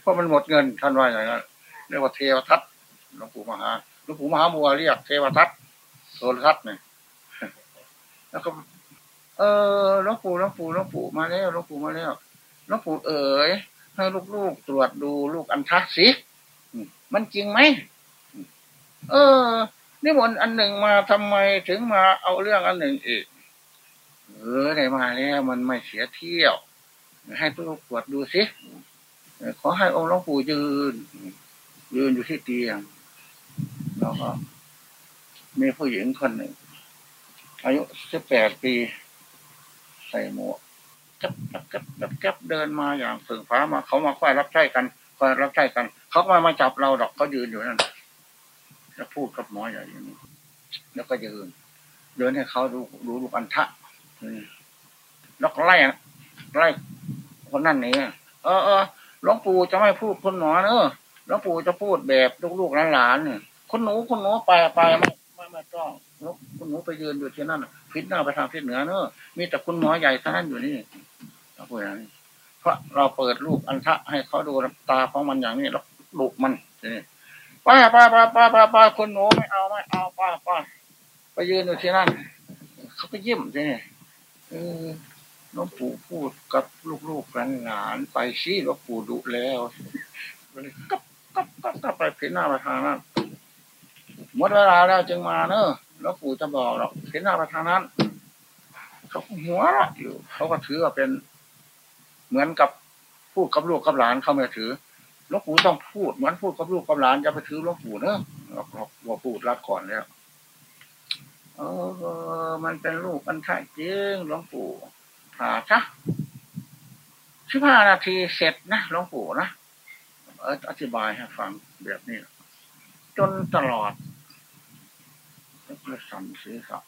เพราะมันหมดเงินท่านว่าอย่างนั้นเรียกว่าเทวทัศน์หลวงปู่มหาหลวงปู่มหาบัวเรียกเทวทัศน์โทรทัศน์เนี่ยแล้วก็เออหลวงปู่หลวงปู่หลวงปู่มาแล้วหลวงปู่มาแล้วหลวงปู่เอ๋ยให้ลูกๆตรวจดูลูกอันทักสิมันจริงไหมเออนี่มนอันหนึ่งมาทำไมถึงมาเอาเรื่องอันหนึ่งอีก เออได้มาแล้วมันไม่เสียเที่ยว ให้ลูกตรวจดูสิขอให้องค์หลวงปู่ยืน ยืนอยู่ที่เตียงแล้วก็มีผู้หญิงคนหนึ่ง อายุสิบแปดปี ใส่หมวกกับกับกับกับกับเดินมาอย่างฝึงฟ้ามาเขามาค่อยรับใช้กันค่อยรับใช้กัน เขามามาจับเราดอกเขายืนอยู่นั่นจะพูดกับหมออย่างนี้แล้วก็ยืนเดินให้เขาดูดูลูกอันทะ แล้วก็ไล่ไล่คนนั่นนี่เออเออหลวงปู่จะไม่พูดคนหมอเนอะหลวงปู่จะพูดแบบลูกๆหลานๆเนี่ยคนหนูคนหนูไปไปไม่ไม่ไม่ต้องแล้วคุณหนูไปยืนอยู่ที่นั่นพิษหน้าไปทางทิศเหนือเนอะมีแต่คุณหมอใหญ่ท่านอยู่นี่เราพูดอย่างนี้เพราะเราเปิดรูปอันทะให้เขาดูตาของมันอย่างนี้แล้วดุมันนี่ป้าป้าป้าป้าป้าป้าคุณหนูไม่เอาไม่เอาป้าป้าไปยืนอยู่ที่นั่นเขาก็ยิ้มใช่ไหม เออหลวงปู่พูดกับลูกๆหลานไปชี้หลวงปู่ดุแล้วก็ก็ก็ก็ไปพิจหน้าประธานนั้นหมดเวลาแล้วจึงมาเนอะหลวงปู่จะบอกหรอกพิจหน้าประธานนั้นเขาหัวเราะอยู่เขาก็ถือว่าเป็นเหมือนกับพูดกับลูกกับหลานเขาไม่ถือหลวงปู่ต้องพูดเหมือนพูดกับลูกกับหลานจะไปถือหลวงปู่เนอะเราพูดรักก่อนแล้ว เออมันเป็นลูกกันแท้จริงหลวงปู่ผ่าซะสิบห้านาทีเสร็จนะหลวงปู่นะเอออธิบายให้ฟังแบบนี้ จนตลอดแล้วสั่นศีรษะ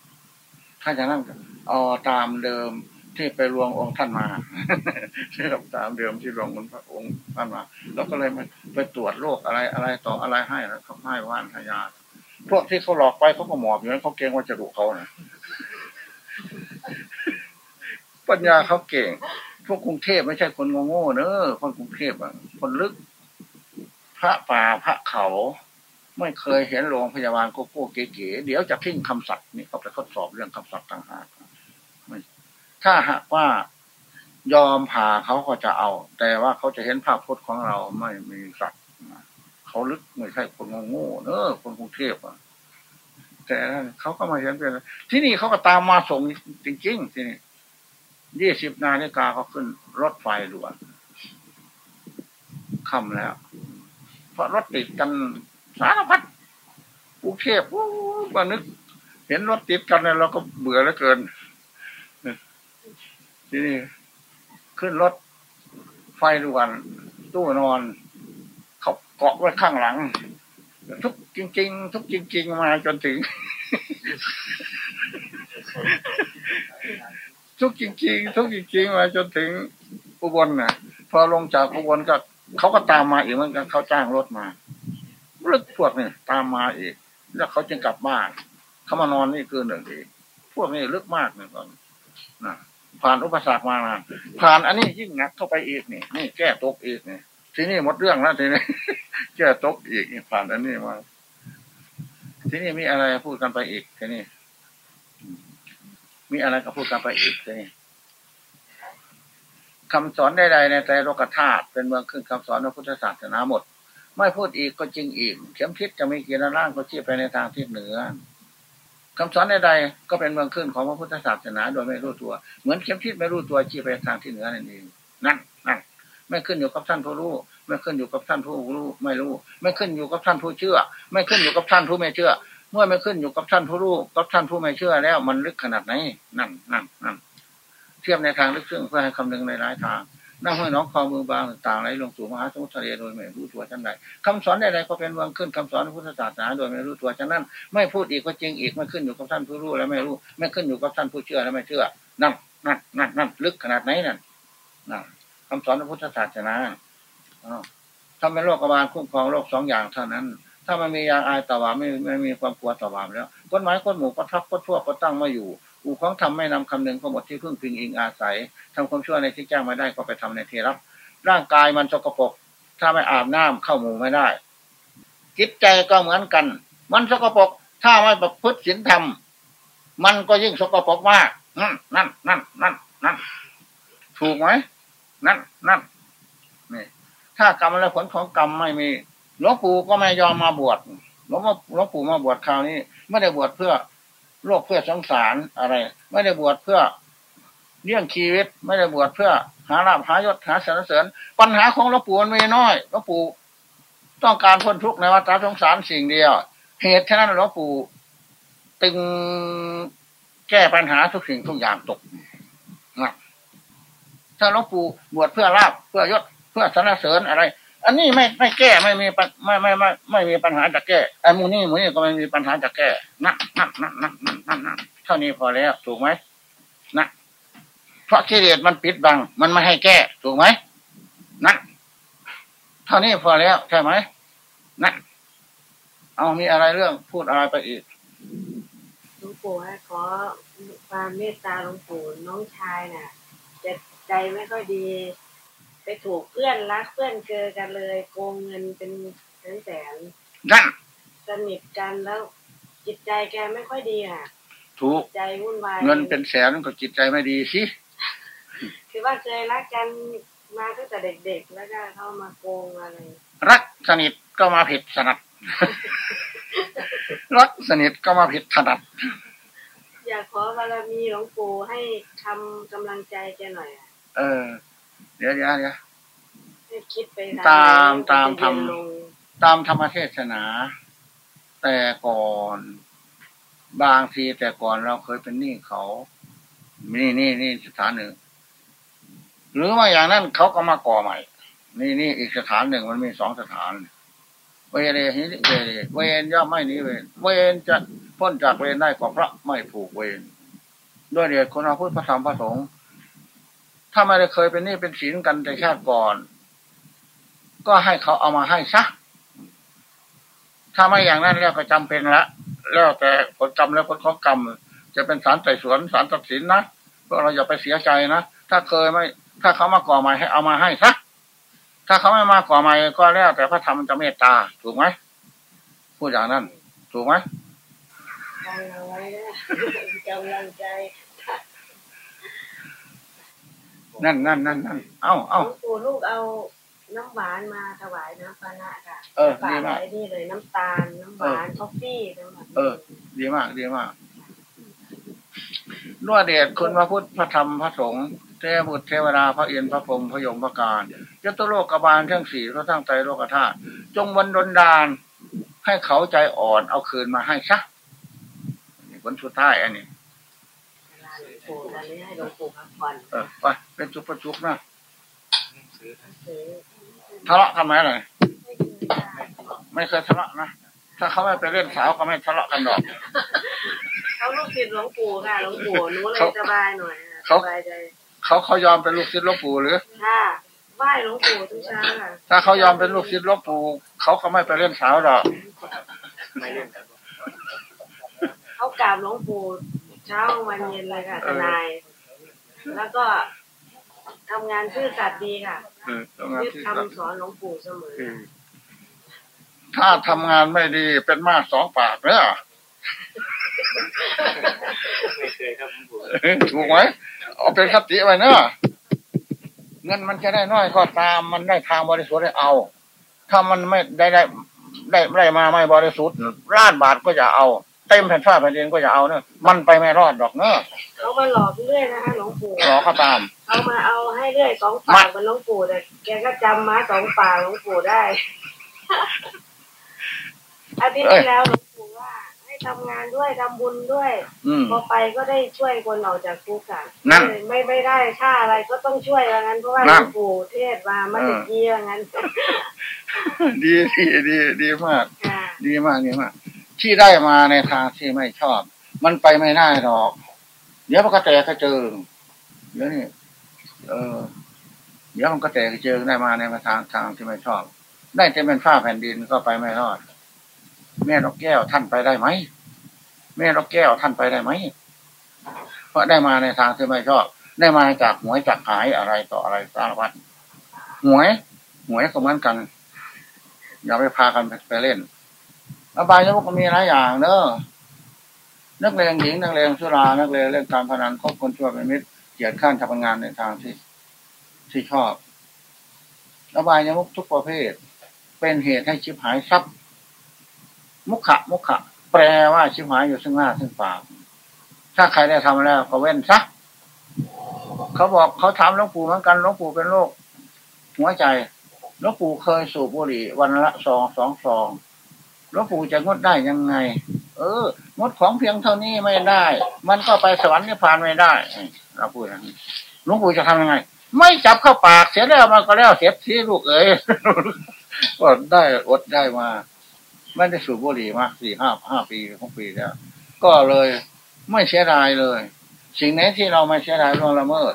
ถ้าจะนั่งเอาตามเดิมที่ไปรวงองค์ท่านมาใช่ครับตามเดิมที่รวงองค์พระองค์ท่านมา แล้วก็เลยไปตรวจโรคอะไรอะไรต่ออะไรให้แล้วเขาให้ว่านให้ยา พวกที่เขาหลอกไปเขาก็หมอบอยู่นั้นเขาเก่งว่าจะดุเขานะปัญญาเขาเก่ง พวกกรุงเทพไม่ใช่คนโง่ๆเนอะคนกรุงเทพอะ คนลึก พระป่าพระเขา ไม่เคยเห็นโรงพยาบาลโกโก้เก๋ๆเดี๋ยวจะทิ้งคำสัตย์นี่เขาไปทดสอบเรื่องคำสัตย์ต่างหากถ้าหากว่ายอมผ่าเขาก็จะเอา แต่ว่าเขาจะเห็นภาพพจน์ของเราไม่มีสัตว์ เขาลึกไม่ใช่คนโง่เนอคนกรุงเทพอะ แต่เขาก็มาเห็นเป็นที่นี่เขาก็ตามมาส่งจริงๆที่นี่ยี่สิบนาฬิกาเขาขึ้นรถไฟด่วนค่ำแล้ว เพราะรถติดกันสารพัดกรุงเทพมานึก เห็นรถติดกันเนี่ยเราก็เบื่อแล้วเกินที่นี้ขึ้นรถไฟด่วนตู้นอน เกาะไว้ข้างหลัง ทุกจริง ๆ ทุกจริง ๆ มาจนถึง ทุกจริง ๆ ทุกจริง ๆ มาจนถึงอุบลน่ะ พอลงจากอุบลก็เขาก็ตามมาอีกเหมือนกันเขาจ้างรถมาลึกพวกนี่ตามมาอีก แล้วเขาจึงกลับบ้านเขามานอนนี่คือหนึ่งอีกพวกนี้ลึกมากเนี่ยตอนนะผ่านอุปสรรคมานะผ่านอันนี้ยิ่งหนักเข้าไปอีกนี่นี่แก้ตกอีกนี่ ทีนี้หมดเรื่องแล้วทีนี้แก้ตกอีกผ่านอันนี้มา ทีนี้มีอะไรพูดกันไปอีกทีนี้มีอะไรก็พูดกันไปอีกทีนี้คำสอนใดๆในใจโลกธาตุเป็นเมืองขึ้นคำสอนพระพุทธศาสนาหมด ไม่พูดอีกก็จริงอีก เข็มทิศจะมีกี่ร่างก็ชี้ไปในทางทิศเหนือคำสอนใดๆก็เป็นเมืองขึ้นของพระพุทธศาสนาโดยไม่รู้ตัว เหมือนเข็มทิศไม่รู้ตัวชี้ไปทางที่เหนือนั่นเองนั่น ไม่ขึ้นอยู่กับท่านผู้รู้ ไม่ขึ้นอยู่กับท่านผู้รู้ ไม่รู้ ไม่ขึ้นอยู่กับท่านผู้เชื่อ ไม่ขึ้นอยู่กับท่านผู้ไม่เชื่อ เมื่อไม่ขึ้นอยู่กับท่านผู้รู้กับท่านผู้ไม่เชื่อแล้ว มันลึกขนาดไหนนั่นนั่นนั่นเทียบในทางลึกซึ้งเพื่อให้คำนึงในหลายทางนั่งห้อยน้องคอมือบางต่างไหลลงสู่มหาสมุทรทะเลโดยไม่รู้ตัวชั้นใดคำสอนใดๆก็เป็นเมืองขึ้นคำสอนพุทธศาสนาโดยไม่รู้ตัวฉะนั้น ไม่พูดอีกก็จริงอีกไม่ขึ้นอยู่กับท่านผู้รู้และไม่รู้ ไม่ขึ้นอยู่กับท่านผู้เชื่อและไม่เชื่อ นั่นนั่นนั่นนั่นลึกขนาดไหนนั่นนั่น คำสอนพระพุทธศาสนาทำเป็นโรคบาลคุ้มครองโรคสองอย่างเท่านั้น ถ้ามันมียาอายต่อบาไม่ไม่มีความกลัวต่อบาแล้วกฎหมายกฎหมูก็ทับก็ทั่วก็ตั้งมาอยู่อูของทำไม่นำคำนึงก็หมดที่พึ่งพิงอิงอาศัยทำความชั่วในที่แจ้งไม่ได้ก็ไปทำในที่รับ ร่างกายมันสกปรกถ้าไม่อาบน้ำเข้าหมู่ไม่ได้ จิตใจก็เหมือนกัน มันสกปรกถ้าไม่ประพฤติศีลธรรมมันก็ยิ่งสกปรกมากนั่นนั่นนั่นนั่นนั่นถูกไหม นั่นนั่นนี่ถ้ากรรมและผลของกรรมไม่มีหลวงปู่ก็ไม่ยอมมาบวชหลวงหลวงปู่มาบวชคราวนี้ ไม่ได้บวชเพื่อโลกเพื่อสงสารอะไร ไม่ได้บวชเพื่อเลี้ยงชีวิต ไม่ได้บวชเพื่อ หาลาภหายศหาสรรเสริญ ปัญหาของหลวงปู่มันมีน้อยหลวงปู่ต้องการพ้นทุกข์ในวัฏสงสารสิ่งเดียว เหตุฉะนั้นหลวงปู่ตึงแก้ปัญหาทุกสิ่งทุกอย่างตกนะ ถ้าหลวงปู่บวชเพื่อลาบเพื่อยศเพื่อสรรเสริญอะไร อันนี้ไม่ไม่แก้ไม่มีไม่ไม่ไม่ไม่มีปัญหาจะแก้ไอ้มูนี่มูนี่ก็ไม่มีปัญหาจะแก้นั่นนั่นนั่นนั่นนั่นนั่นนั่นเท่านี้พอแล้วถูกไหมนะเพราะกิเลสมันปิดบัง มันไม่ให้แก้ถูกไหมนั่นเท่านี้พอแล้วใช่ไหมนั่นเอามีอะไรเรื่องพูดอะไรไปอีกหลวงปู่ขอความเมตตาหลวงปู่น้องชายน่ะ ใจไม่ค่อยดี ไปถูกเพื่อนรักเพื่อนเจอกันเลยโกงเงินเป็นแสนแสนนั่นสนิทกันแล้วจิตใจแกไม่ค่อยดีอะ ถูกใจวุ่นวายเงินเป็นแสนก็จิตใจไม่ดีสิคือว่าเคยรักกันมาตั้งแต่เด็กๆแล้วก็เข้ามาโกงอะไรรักสนิทก็มาผิดสนัดรักสนิทก็มาผิดถนัดอยากขอบารมีหลวงปู่ให้ทำกำลังใจแกหน่อยอะ เออ เดี๋ยวเดี๋ยวเดี๋ยวคิดไปตามตามทำตามธรรมเทศนา แต่ก่อน บางทีแต่ก่อนเราเคยเป็นหนี้เขา นี่นี่นี่สถานหนึ่ง หรือว่าอย่างนั้นเขาก็มาก่อใหม่ นี่นี่อีกสถานหนึ่งมันมีสองสถานเวรหิเวรเวรย่อมไม่นี้เวรเวรจะพ้นจากเวรได้ก็เพราะไม่ผูกเวรด้วยเดียคนเราพุทธพระธรรมพระสงฆ์ ถ้าไม่ได้เคยเป็นนี่เป็นศีลกันแต่ชาติก่อน ก็ให้เขาเอามาให้ซะถ้าไม่อย่างนั้นแล้วก็จำเป็นละ แล้วแต่ผลกรรมแล้วผลของกรรม จะเป็นสารไต่สวนสารตัดสินนะพวกเราอย่าไปเสียใจนะถ้าเคยไม่ ถ้าเขามาก่อมาให้เอามาให้ซะถ้าเขาไม่มาก่อใหม่ก็แล้ว แต่พระธรรมจะเมตตา ถูกไหมพูดอย่างนั้น ถูกไหมฟังเอาไว้นะกำลังใจ นั่นนั่นนั่นนั่นเอ้าเอ้าปู่ลูกเอาน้ำหวานมาถวายน้ำปานะค่ะเออดีมากนี่เลยน้ำตาลน้ำหวานกาแฟทั้งหมดเออ ดีมากดีมากนวดเดชคุณพระพุทธพระธรรมพระสงฆ์เทวบุตรเทวดาพระเอ็นพระพรหมพระยมพระการยตโลกบาลทั้งสี่พระทั้งใจโลกธาตุจงวันดนดาน ให้เขาใจอ่อนเอาคืนมาให้ซะนี่ผลสุดท้ายอันนี้ เออไปเป็นจุกประจุกนะทะเลาะกันไหมเลยไม่เคยทะเลาะนะถ้าเขาไม่ไปเล่นสาวก็ไม่ทะเลาะกันหรอกเขาลูกศิษย์หลวงปู่ค่ะหลวงปู่หนูเลยสบายหน่อยสบายใจเขาเขายอมเป็นลูกศิษย์หลวงปู่หรือค่ะไหว้หลวงปู่ทุกเช้าค่ะถ้าเขายอมเป็นลูกศิษย์หลวงปู่เขาเขาไม่ไปเล่นสาวหรอกเขากราบหลวงปู่ เช้าวันเย็นเลยค่ะทนาย แล้วก็ทำงานซื่อสัตย์ดีค่ะยึดคำสอนหลวงปู่เสมอถ้าทำงานไม่ดีเป็นมากสองปากเนี่ยถูกไหมเอาเป็นคติไว้เนอะเงินมันจะได้น้อยก็ตามมันได้ทางบริสุทธิ์ได้เอา ถ้ามันไม่ได้ได้ได้ได้มาไม่บริสุทธิ์ล้านบาทก็จะเอา เต็มแผ่นฟ้าแผ่นดินก็จะเอาเนอะมันไปไม่รอดดอกเนอะเขามาหลอกเรื่อยนะคะหลวงปู่หลอกก็ตามเขามาเอาให้เรื่อยสองปากมันหลวงปู่แต่แกก็จำมาสองปากหลวงปู่ได้อาทิตย์ที่แล้วหลวงปู่ว่าให้ทำงานด้วยทำบุญด้วยอืมพอไปก็ได้ช่วยคนออกจากคุกอะนั่นไม่ไม่ได้ค่าอะไรก็ต้องช่วยว่างั้นเพราะว่าหลนั่วนงปู่เทศมาเมื่อตะกี้ว่างั้นดีดีดีดีมากค่ะดีมากดีมาก ที่ได้มาในทางที่ไม่ชอบ มันไปไม่ได้หรอก เดี๋ยวมันก็แตกกระเจิงเดี๋ยวนี่เออ เดี๋ยวมันก็แตกกระเจิงได้มาในทางทางที่ไม่ชอบ ได้จะเป็นฝ้าแผ่นดินก็ไปไม่รอด แม่นกแก้วท่านไปได้ไหมแม่นกแก้วท่านไปได้ไหมเพราะได้มาในทางที่ไม่ชอบ ได้มาจากหวยจากหายอะไรต่ออะไรสารพัดหวยหวยก็เหมือนกัน อย่าไปพากันไปเล่น อบายยมุกก็มีหลายอย่างเนอะนักเลงหญิงนักเลงสุรานักเลงเล่นการพนันคบคนชั่วเป็นมิตรเกียรติข้านทำงานในทางที่ที่ชอบอบายยมุกทุกประเภท เป็นเหตุให้ชิบหายทรัพย์ มุขะมุขะ แปลว่าชิบหายอยู่ซึ่งหน้าซึ่งปากถ้าใครได้ทำแล้วก็เว้นซะเขาบอกเขาถามหลวงปู่เหมือนกันหลวงปู่เป็นโรคหัวใจหลวงปู่เคยสูบบุหรี่วันละซองสองซอง หลวงปู่จะงดได้ยังไง เออ งดของเพียงเท่านี้ไม่ได้ มันก็ไปสวรรค์นิพพานไม่ได้เราพูดอย่างนี้หลวงปู่จะทำยังไง ไม่จับเข้าปากเสียแล้วมันก็แล้วเสียที่ลูกเอ๋ยก็ได้อดได้มา ไม่ได้สูบบุหรี่มาสี่ห้าห้าปีหกปีแล้ว ก็เลยไม่เสียดายเลย สิ่งไหนที่เราไม่เสียดายล่วงละเมิด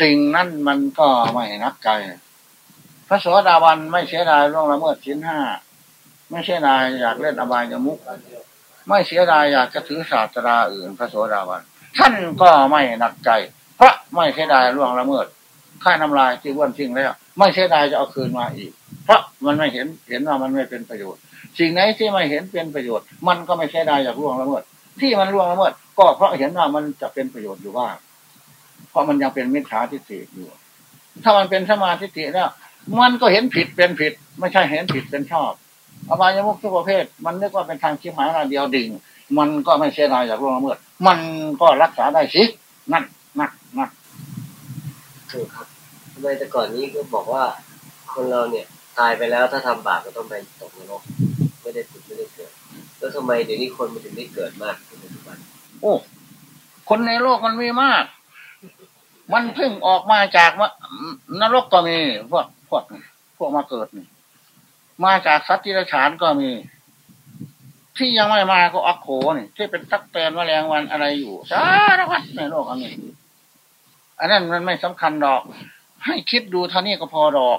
สิ่งนั้นมันก็ไม่นักใจพระโสดาบันไม่เสียดายล่วงละเมิดชิ้นห้า ไม่เสียดายอยากเล่นอบายมุก ไม่เสียดายอยากจะถือศาสตราอื่นพระโสดาบันท่านก็ไม่หนักใจ เพราะไม่เสียดายล่วงละเมิด ค่าน้ำลายที่ว้วนทิ้งแล้ว ไม่เสียดายจะเอาคืนมาอีก เพราะมันไม่เห็นเห็นว่ามันไม่เป็นประโยชน์ สิ่งไหนที่ไม่เห็นเป็นประโยชน์ มันก็ไม่เสียดายอยากล่วงละเมิด ที่มันล่วงละเมิด ก็เพราะเห็นว่ามันจะเป็นประโยชน์อยู่ว่าเพราะมันยังเป็นมิจฉาทิฏฐิอยู่ ถ้ามันเป็นสมาธิฏฐิแล้ว มันก็เห็นผิดเป็นผิด ไม่ใช่เห็นผิดเป็นชอบ อบายมุกทุกประเภท มันนึกว่าเป็นทางชิบหายราเดียวดิ่ง มันก็ไม่เสียดายอยากล่วงละเมิดมันก็รักษาได้สินั่นนั่นนั่นถูกครับทำไมแต่ก่อนนี้ก็บอกว่า คนเราเนี่ยตายไปแล้วถ้าทำบาปก็ต้องไปตกนรกไม่ได้ผุดไม่ได้เกิด แล้วทำไมเดี๋ยวนี้คนมันถึงได้เกิดมากในปัจจุบันโอ้คนในโลกมันมีมาก มันเพิ่งออกมาจากมะนรกก็มีพวกพวกพวกมาเกิดนี่ มาจากสัตว์ที่ราชานก็มี ที่ยังไม่มาก็อักโขนี่ที่เป็นตักแตนแมลงวันอะไรอยู่สารพัดในโลกอันนี้ อันนั้นมันไม่สำคัญดอก ให้คิดดูเท่านี้ก็พอดอก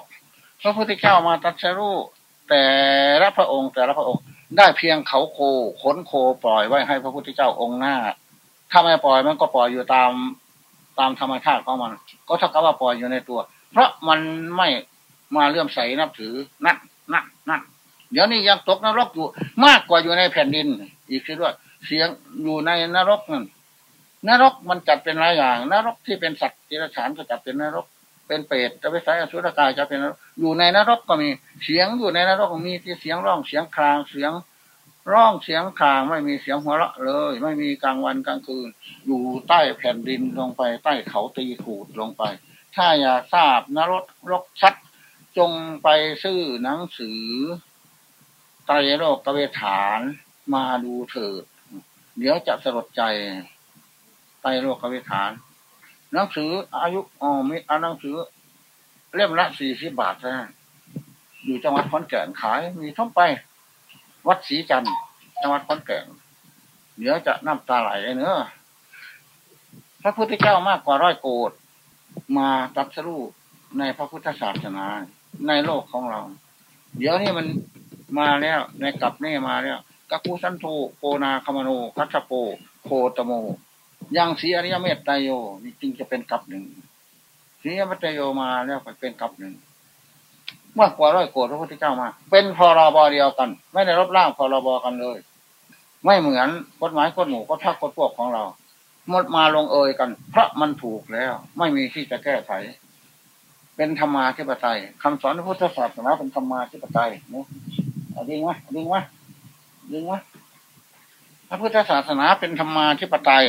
พระพุทธเจ้ามาตรัสรู้แต่ละพระองค์ แต่ละพระองค์ ได้เพียงเขาโคขนโคปล่อยไว้ให้พระพุทธเจ้าองค์หน้า ถ้าไม่ปล่อยมันก็ปล่อยอยู่ตามตามธรรมชาติของมัน ก็เท่ากับว่าปล่อยอยู่ในตัว เพราะมันไม่มาเลื่อมใสนับถือนั่น นั่นนั่นเดี๋ยวนี้ยังตกนรกอยู่ มากกว่าอยู่ในแผ่นดิน อีกทีด้วย เสียงอยู่ในนรกนั่นนรกมันจัดเป็นหลายอย่าง นรกที่เป็นสัตว์ที่ราชานก็จัดเป็นนรก เป็นเปรตจะไปใช้อสุรกายจะเป็นอยู่ในนรกก็มีเสียงอยู่ในนรกมีที่เสียงร้องเสียงครางเสียงร้องเสียงครางไม่มีเสียงหัวเราะเลย ไม่มีกลางวันกลางคืน อยู่ใต้แผ่นดินลงไป ใต้เขาตีขูดลงไป ถ้าอยากทราบนรกรกชัด จงไปซื้อหนังสือไตรโลกเวฐานมาดูเถิด เดี๋ยวจะสลดใจไตรโลกเวฐาน หนังสืออายุอ๋อมีเอาหนังสือ เล่มละสี่สิบบาทนะอยู่จังหวัดขอนแก่นขาย มีทั่วไป วัดศรีจันทร์จังหวัดขอนแก่นเดี๋ยวจะน้ำตาไหลเนื้อพระพุทธเจ้ามากกว่าร้อยโกดมาตรัสรู้ในพระพุทธศาสนา ในโลกของเรา เดี๋ยวนี้มันมาแล้วในกลับนี่มาแล้วกักุสันโธโกนาคามโนคัชโปโคตโมยังสีอริยเมตไตโยนี่จึงจะเป็นกลับหนึ่งสีอริยเมตไตโยมาแล้วก็เป็นกลับหนึ่งมากกว่าร้อยโกดพระพุทธเจ้ามา เป็นพรบเดียวกัน ไม่ได้รบล่างพรบกันเลย ไม่เหมือนกฎหมายกฎหมู่กฎทักกฎพวกของเราหมดมาลงเอยกัน เพราะมันถูกแล้ว ไม่มีที่จะแก้ไข เป็นธรรมาธิปไตยคำสอนพระพุทธศาสนาเป็นธรรมาธิปไตยนะเอาดึงวะดึงวะดึงวะพระพุทธศาสนาเป็นธรรมาธิปไตย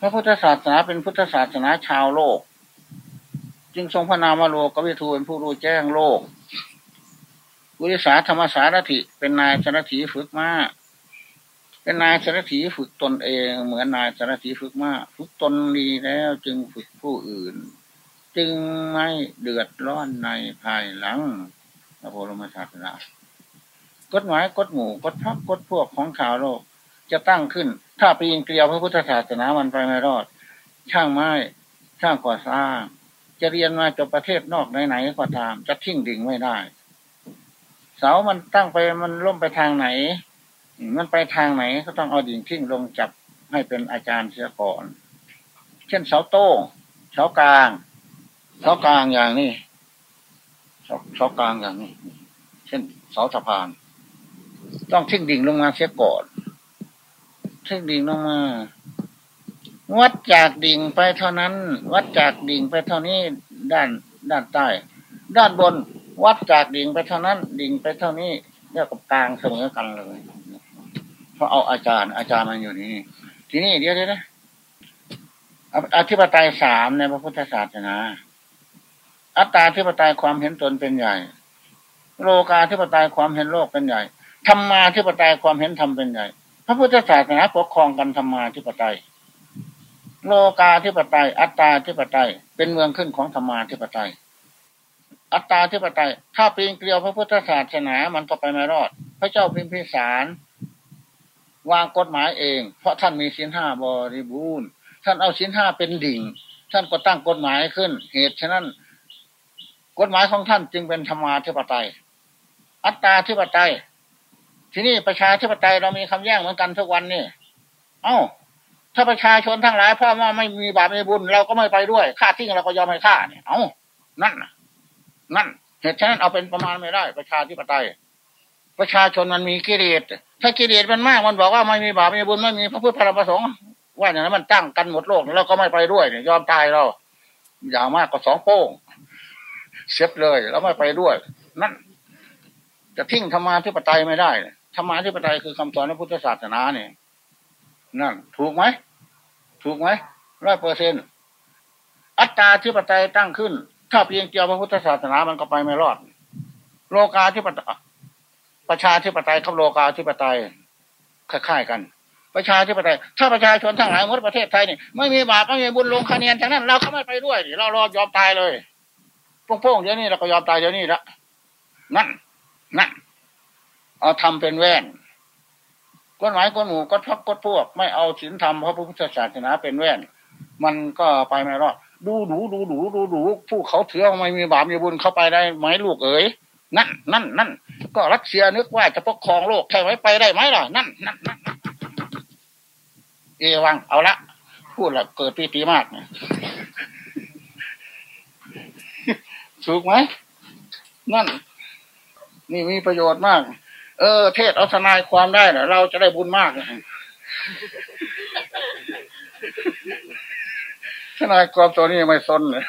พระพุทธศาสนาเป็นพุทธศาสนาชาวโลก จึงทรงพระนามว่าโลกวิทูเป็นผู้รู้แจ้งโลกบุริษาธรรมสารถิเป็นนายสารถีฝึกมาเป็นนายสารถีฝึกตนเอง เหมือนนายสารถีฝึกมาฝึกตนดีแล้วจึงฝึกผู้อื่น จึงไม่เดือดร้อนในภายหลังพระบรมศาสนากฎหมายกฎหมู่กฎพักกฎพวกของข่าวโลก จะตั้งขึ้น ถ้าปีนเกลียวพระพุทธศาสนามันไปไม่รอด ช่างไม้ช่างก่อสร้าง จะเรียนมาจบประเทศนอกไหนๆก็ตาม จะทิ้งดิ่งไม่ได้ เสามันตั้งไปมันล่มไปทางไหน มันไปทางไหนก็ต้องเอาดิ่งทิ้งลงจับให้เป็นอาจารย์เสียก่อน เช่นเสาโต้เสากลาง เสากลางอย่างนี้เสาเสากลางอย่างนี้ เช่นเสาสะพาน ต้องทิ้งดิ่งลงมาเสียก่อนทิ้งดิ่งลงมา วัดจากดิ่งไปเท่านั้น วัดจากดิ่งไปเท่านี้ด้านด้านใต้ ด้านบน วัดจากดิ่งไปเท่านั้น ดิ่งไปเท่านี้เรียกกับกลางเสมอกันเลย เพราะเอาอาจารย์ อาจารย์มันอยู่นี่ ทีนี้เดี๋ยวเดี๋ยวนะอธิปไตยสามในพระพุทธศาสนา อัตตาธิปไตยความเห็นตนเป็นใหญ่ โลกาธิปไตยความเห็นโลกเป็นใหญ่ธรรมาธิปไตยความเห็นธรรมเป็นใหญ่ พระพุทธศาสนาปกครองกันธรรมาธิปไตย โลกาธิปไตย อัตตาธิปไตย เป็นเมืองขึ้นของธรรมาธิปไตย อัตตาธิปไตย ถ้าปีนเกลียวพระพุทธศาสนา มันก็ไปไม่รอด พระเจ้าพิมพิสารวางกฎหมายเอง เพราะท่านมีสินห้าบริบูรณ์ ท่านเอาสินห้าเป็นดิ่ง ท่านก็ตั้งกฎหมายขึ้น เหตุฉะนั้น กฎหมายของท่านจึงเป็นธรรมาธิปไตย อัตตาธิปไตย ที่นี่ประชาธิปไตยเรามีคำแย้งเหมือนกันทุกวันนี่ เอ้า ถ้าประชาชนทั้งหลายพ่อว่ไม่มีบาปไม่บุญ เราก็ไม่ไปด้วยฆ่าทิ้งเราก็ยอมให้ฆ่าเนี่ย เอานั่นนั่น เหตุฉะนั้นเอาเป็นประมาณไม่ได้ ประชาธิปไตย ประชาชนมันมีกิเลส ถ้ากิเลสมันมากมันบอกว่าไม่มีบาปไม่มีบุญไม่มีพระพุทธพระประสงค์ว่าอย่างนั้นมันตั้งกันหมดโลกเราก็ไม่ไปด้วยเนี่ยยอมตายเรา อย่างมากก็สองโป้ง เสียบเลยแล้วไม่ไปด้วย นั่นจะทิ้งธรรมาธิปไตยไม่ได้ธรรมาธิปไตยคือคำสอนในพุทธศาสนาเนี่ยนั่น ถูกไหมถูกไหมร้อยเปอร์เซ็นอัตตาธิปไตยตั้งขึ้น ถ้าเพียงเกี่ยวพระพุทธศาสนามันก็ไปไม่รอด โลกาธิปไตยประชาธิปไตยกับโลกาธิปไตยคล้ายๆกัน ประชาธิปไตยถ้าประชาชนทั้งหลายหมดประเทศไทยนี่ไม่มีบาปไม่มีบุญลงคะแนนจากนั้น เราก็ไม่ไปด้วยเรารอยอมตายเลย โป้งๆเดี๋ยวนี้เราก็ยอมตายเดี๋ยวนี้ละนั่นนั่นเอาทำเป็นแว่นกฎหมายกฎหมู่กฎพักกฎพวก ไม่เอาศีลธรรมพระพุทธศาสนาเป็นแว่น มันก็ไปไม่รอดดูดูดูดูดูดูผู้เขาเถื่อไม่มีบาปมีบุญเข้าไปได้ไหมลูกเอ๋ยนั่นนั่นนั่นก็รัสเซียนึกว่าจะปกครองโลกใช่ไหมไปได้ไหมล่ะนั่นนั่นนั่นเอวังเอาละพูดละเกิดปีติมาก ถูกไหมนั่น นี่มีประโยชน์มาก เออ เทศเอาทนายความได้เนะเราจะได้บุญมากทนายความตัวนี้ไม่สนเลย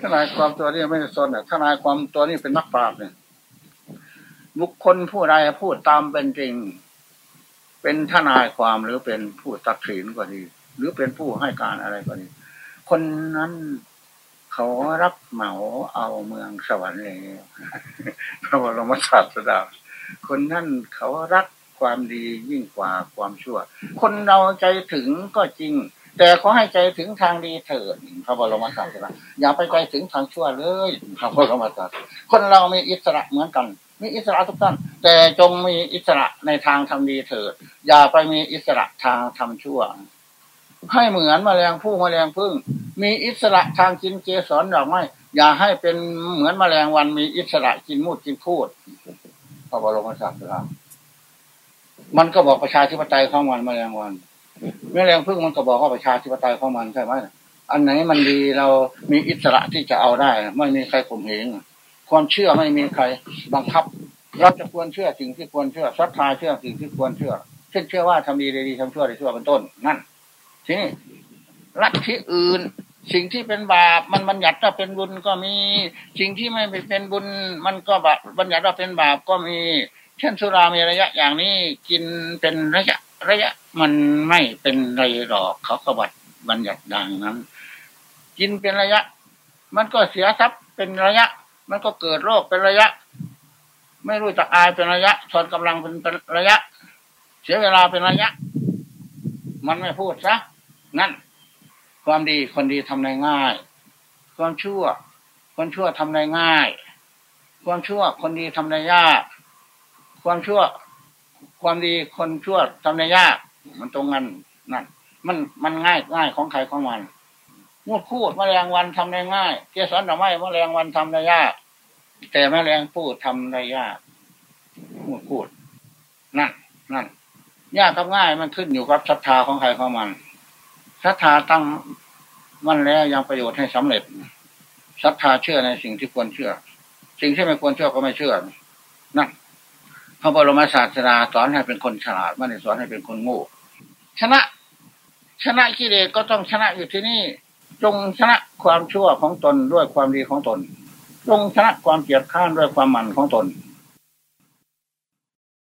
ทนายความตัวนี้ไม่สนเนี่ยทนายความตัวนี้เป็นนักปราบเนี่ยบุคคลผู้ใดพูดตามเป็นจริง เป็นทนายความหรือเป็นผู้ตัดสินก็ดี หรือเป็นผู้ให้การอะไรก็ดีคนนั้นเขารับเหมาเอาเมืองสวรรค์เลยพระบรมศาสดาคนนั่นเขารักความดียิ่งกว่าความชั่ว คนเราใจถึงก็จริง แต่เขาให้ใจถึงทางดีเถิดพระบรมศาสดาอย่าไปใจถึงทางชั่วเลยพระบรมศาสดาคนเรามีอิสระเหมือนกันมีอิสระทุกท่านแต่จงมีอิสระในทางทำดีเถิด อย่าไปมีอิสระทางทำชั่ว ให้เหมือนมแมลงผู้มแมลงพึ่ง มีอิสระทางกินเจสรดอกไม้อย่าให้เป็นเหมือนมแมลงวันมีอิสระกินมูดกินพูดพระบรมศาสดามันก็บอกประชาธิปไตยของมันมแมลงวันแมลงพึ่งมันก็บอกว่าประชาธิปไตยของมันใช่ไหมอันไหนมันดีเรามีอิสระที่จะเอาได้ ไม่มีใครข่มเหงความเชื่อไม่มีใครบังคับ เราจะควรเชื่อสิ่งที่ควรเชื่อศรัทธาเชื่อสิ่งที่ควรเชื่อ เช่นเชื่อว่าทำดีได้ดีทำชั่วได้ชั่วเป็นต้นนั่น ทีนี้รัฐที่อื่น สิ่งที่เป็นบาปมันบัญญัติว่าเป็นบุญก็มี สิ่งที่ไม่เป็นบุญ มันก็บบัญญัติว่าเป็นบาปก็มี เช่นสุรามีระยะอย่างนี้กินเป็นระยะระยะมันไม่เป็นไรหรอกเขาก็บัดบัญญัติดังนั้น กินเป็นระยะ มันก็เสียทรัพย์เป็นระยะ มันก็เกิดโรคเป็นระยะ ไม่รู้จักอายเป็นระยะทอนกำลังเป็นระยะ เสียเวลาเป็นระยะ มันไม่พูดซะ นั่น ความดีคนดีทำได้ง่าย ความชั่ว คนชั่วทำได้ง่าย ความชั่วคนดีทำได้ยาก ความชั่ว ความดีคนชั่วทำได้ยาก มันตรงกันนั่น มันมันง่ายง่ายของใครของมันมูดพูดมแมลงวันทำได้ง่าย เกสรดอกไม้มแมลงวันทำได้ยาก แต่มแมลงพูดทำได้ยากมูดพูดนั่นนั่นยากกับง่ายมันขึ้นอยู่กับศรัทธาของใครของมัน ศรัทธาตั้งมั่นแล้วยังประโยชน์ให้สำเร็จศรัทธาเชื่อในสิ่งที่ควรเชื่อ สิ่งที่ไม่ควรเชื่อก็ไม่เชื่อนั่นพระบรมศาสดาสอนให้เป็นคนฉลาดไม่ได้สอนให้เป็นคนโง่ชนะ ชนะกิเลสก็ต้องชนะอยู่ที่นี่ จงชนะความชั่วของตนด้วยความดีของตน จงชนะความเกลียดข้านด้วยความหมั่นของตน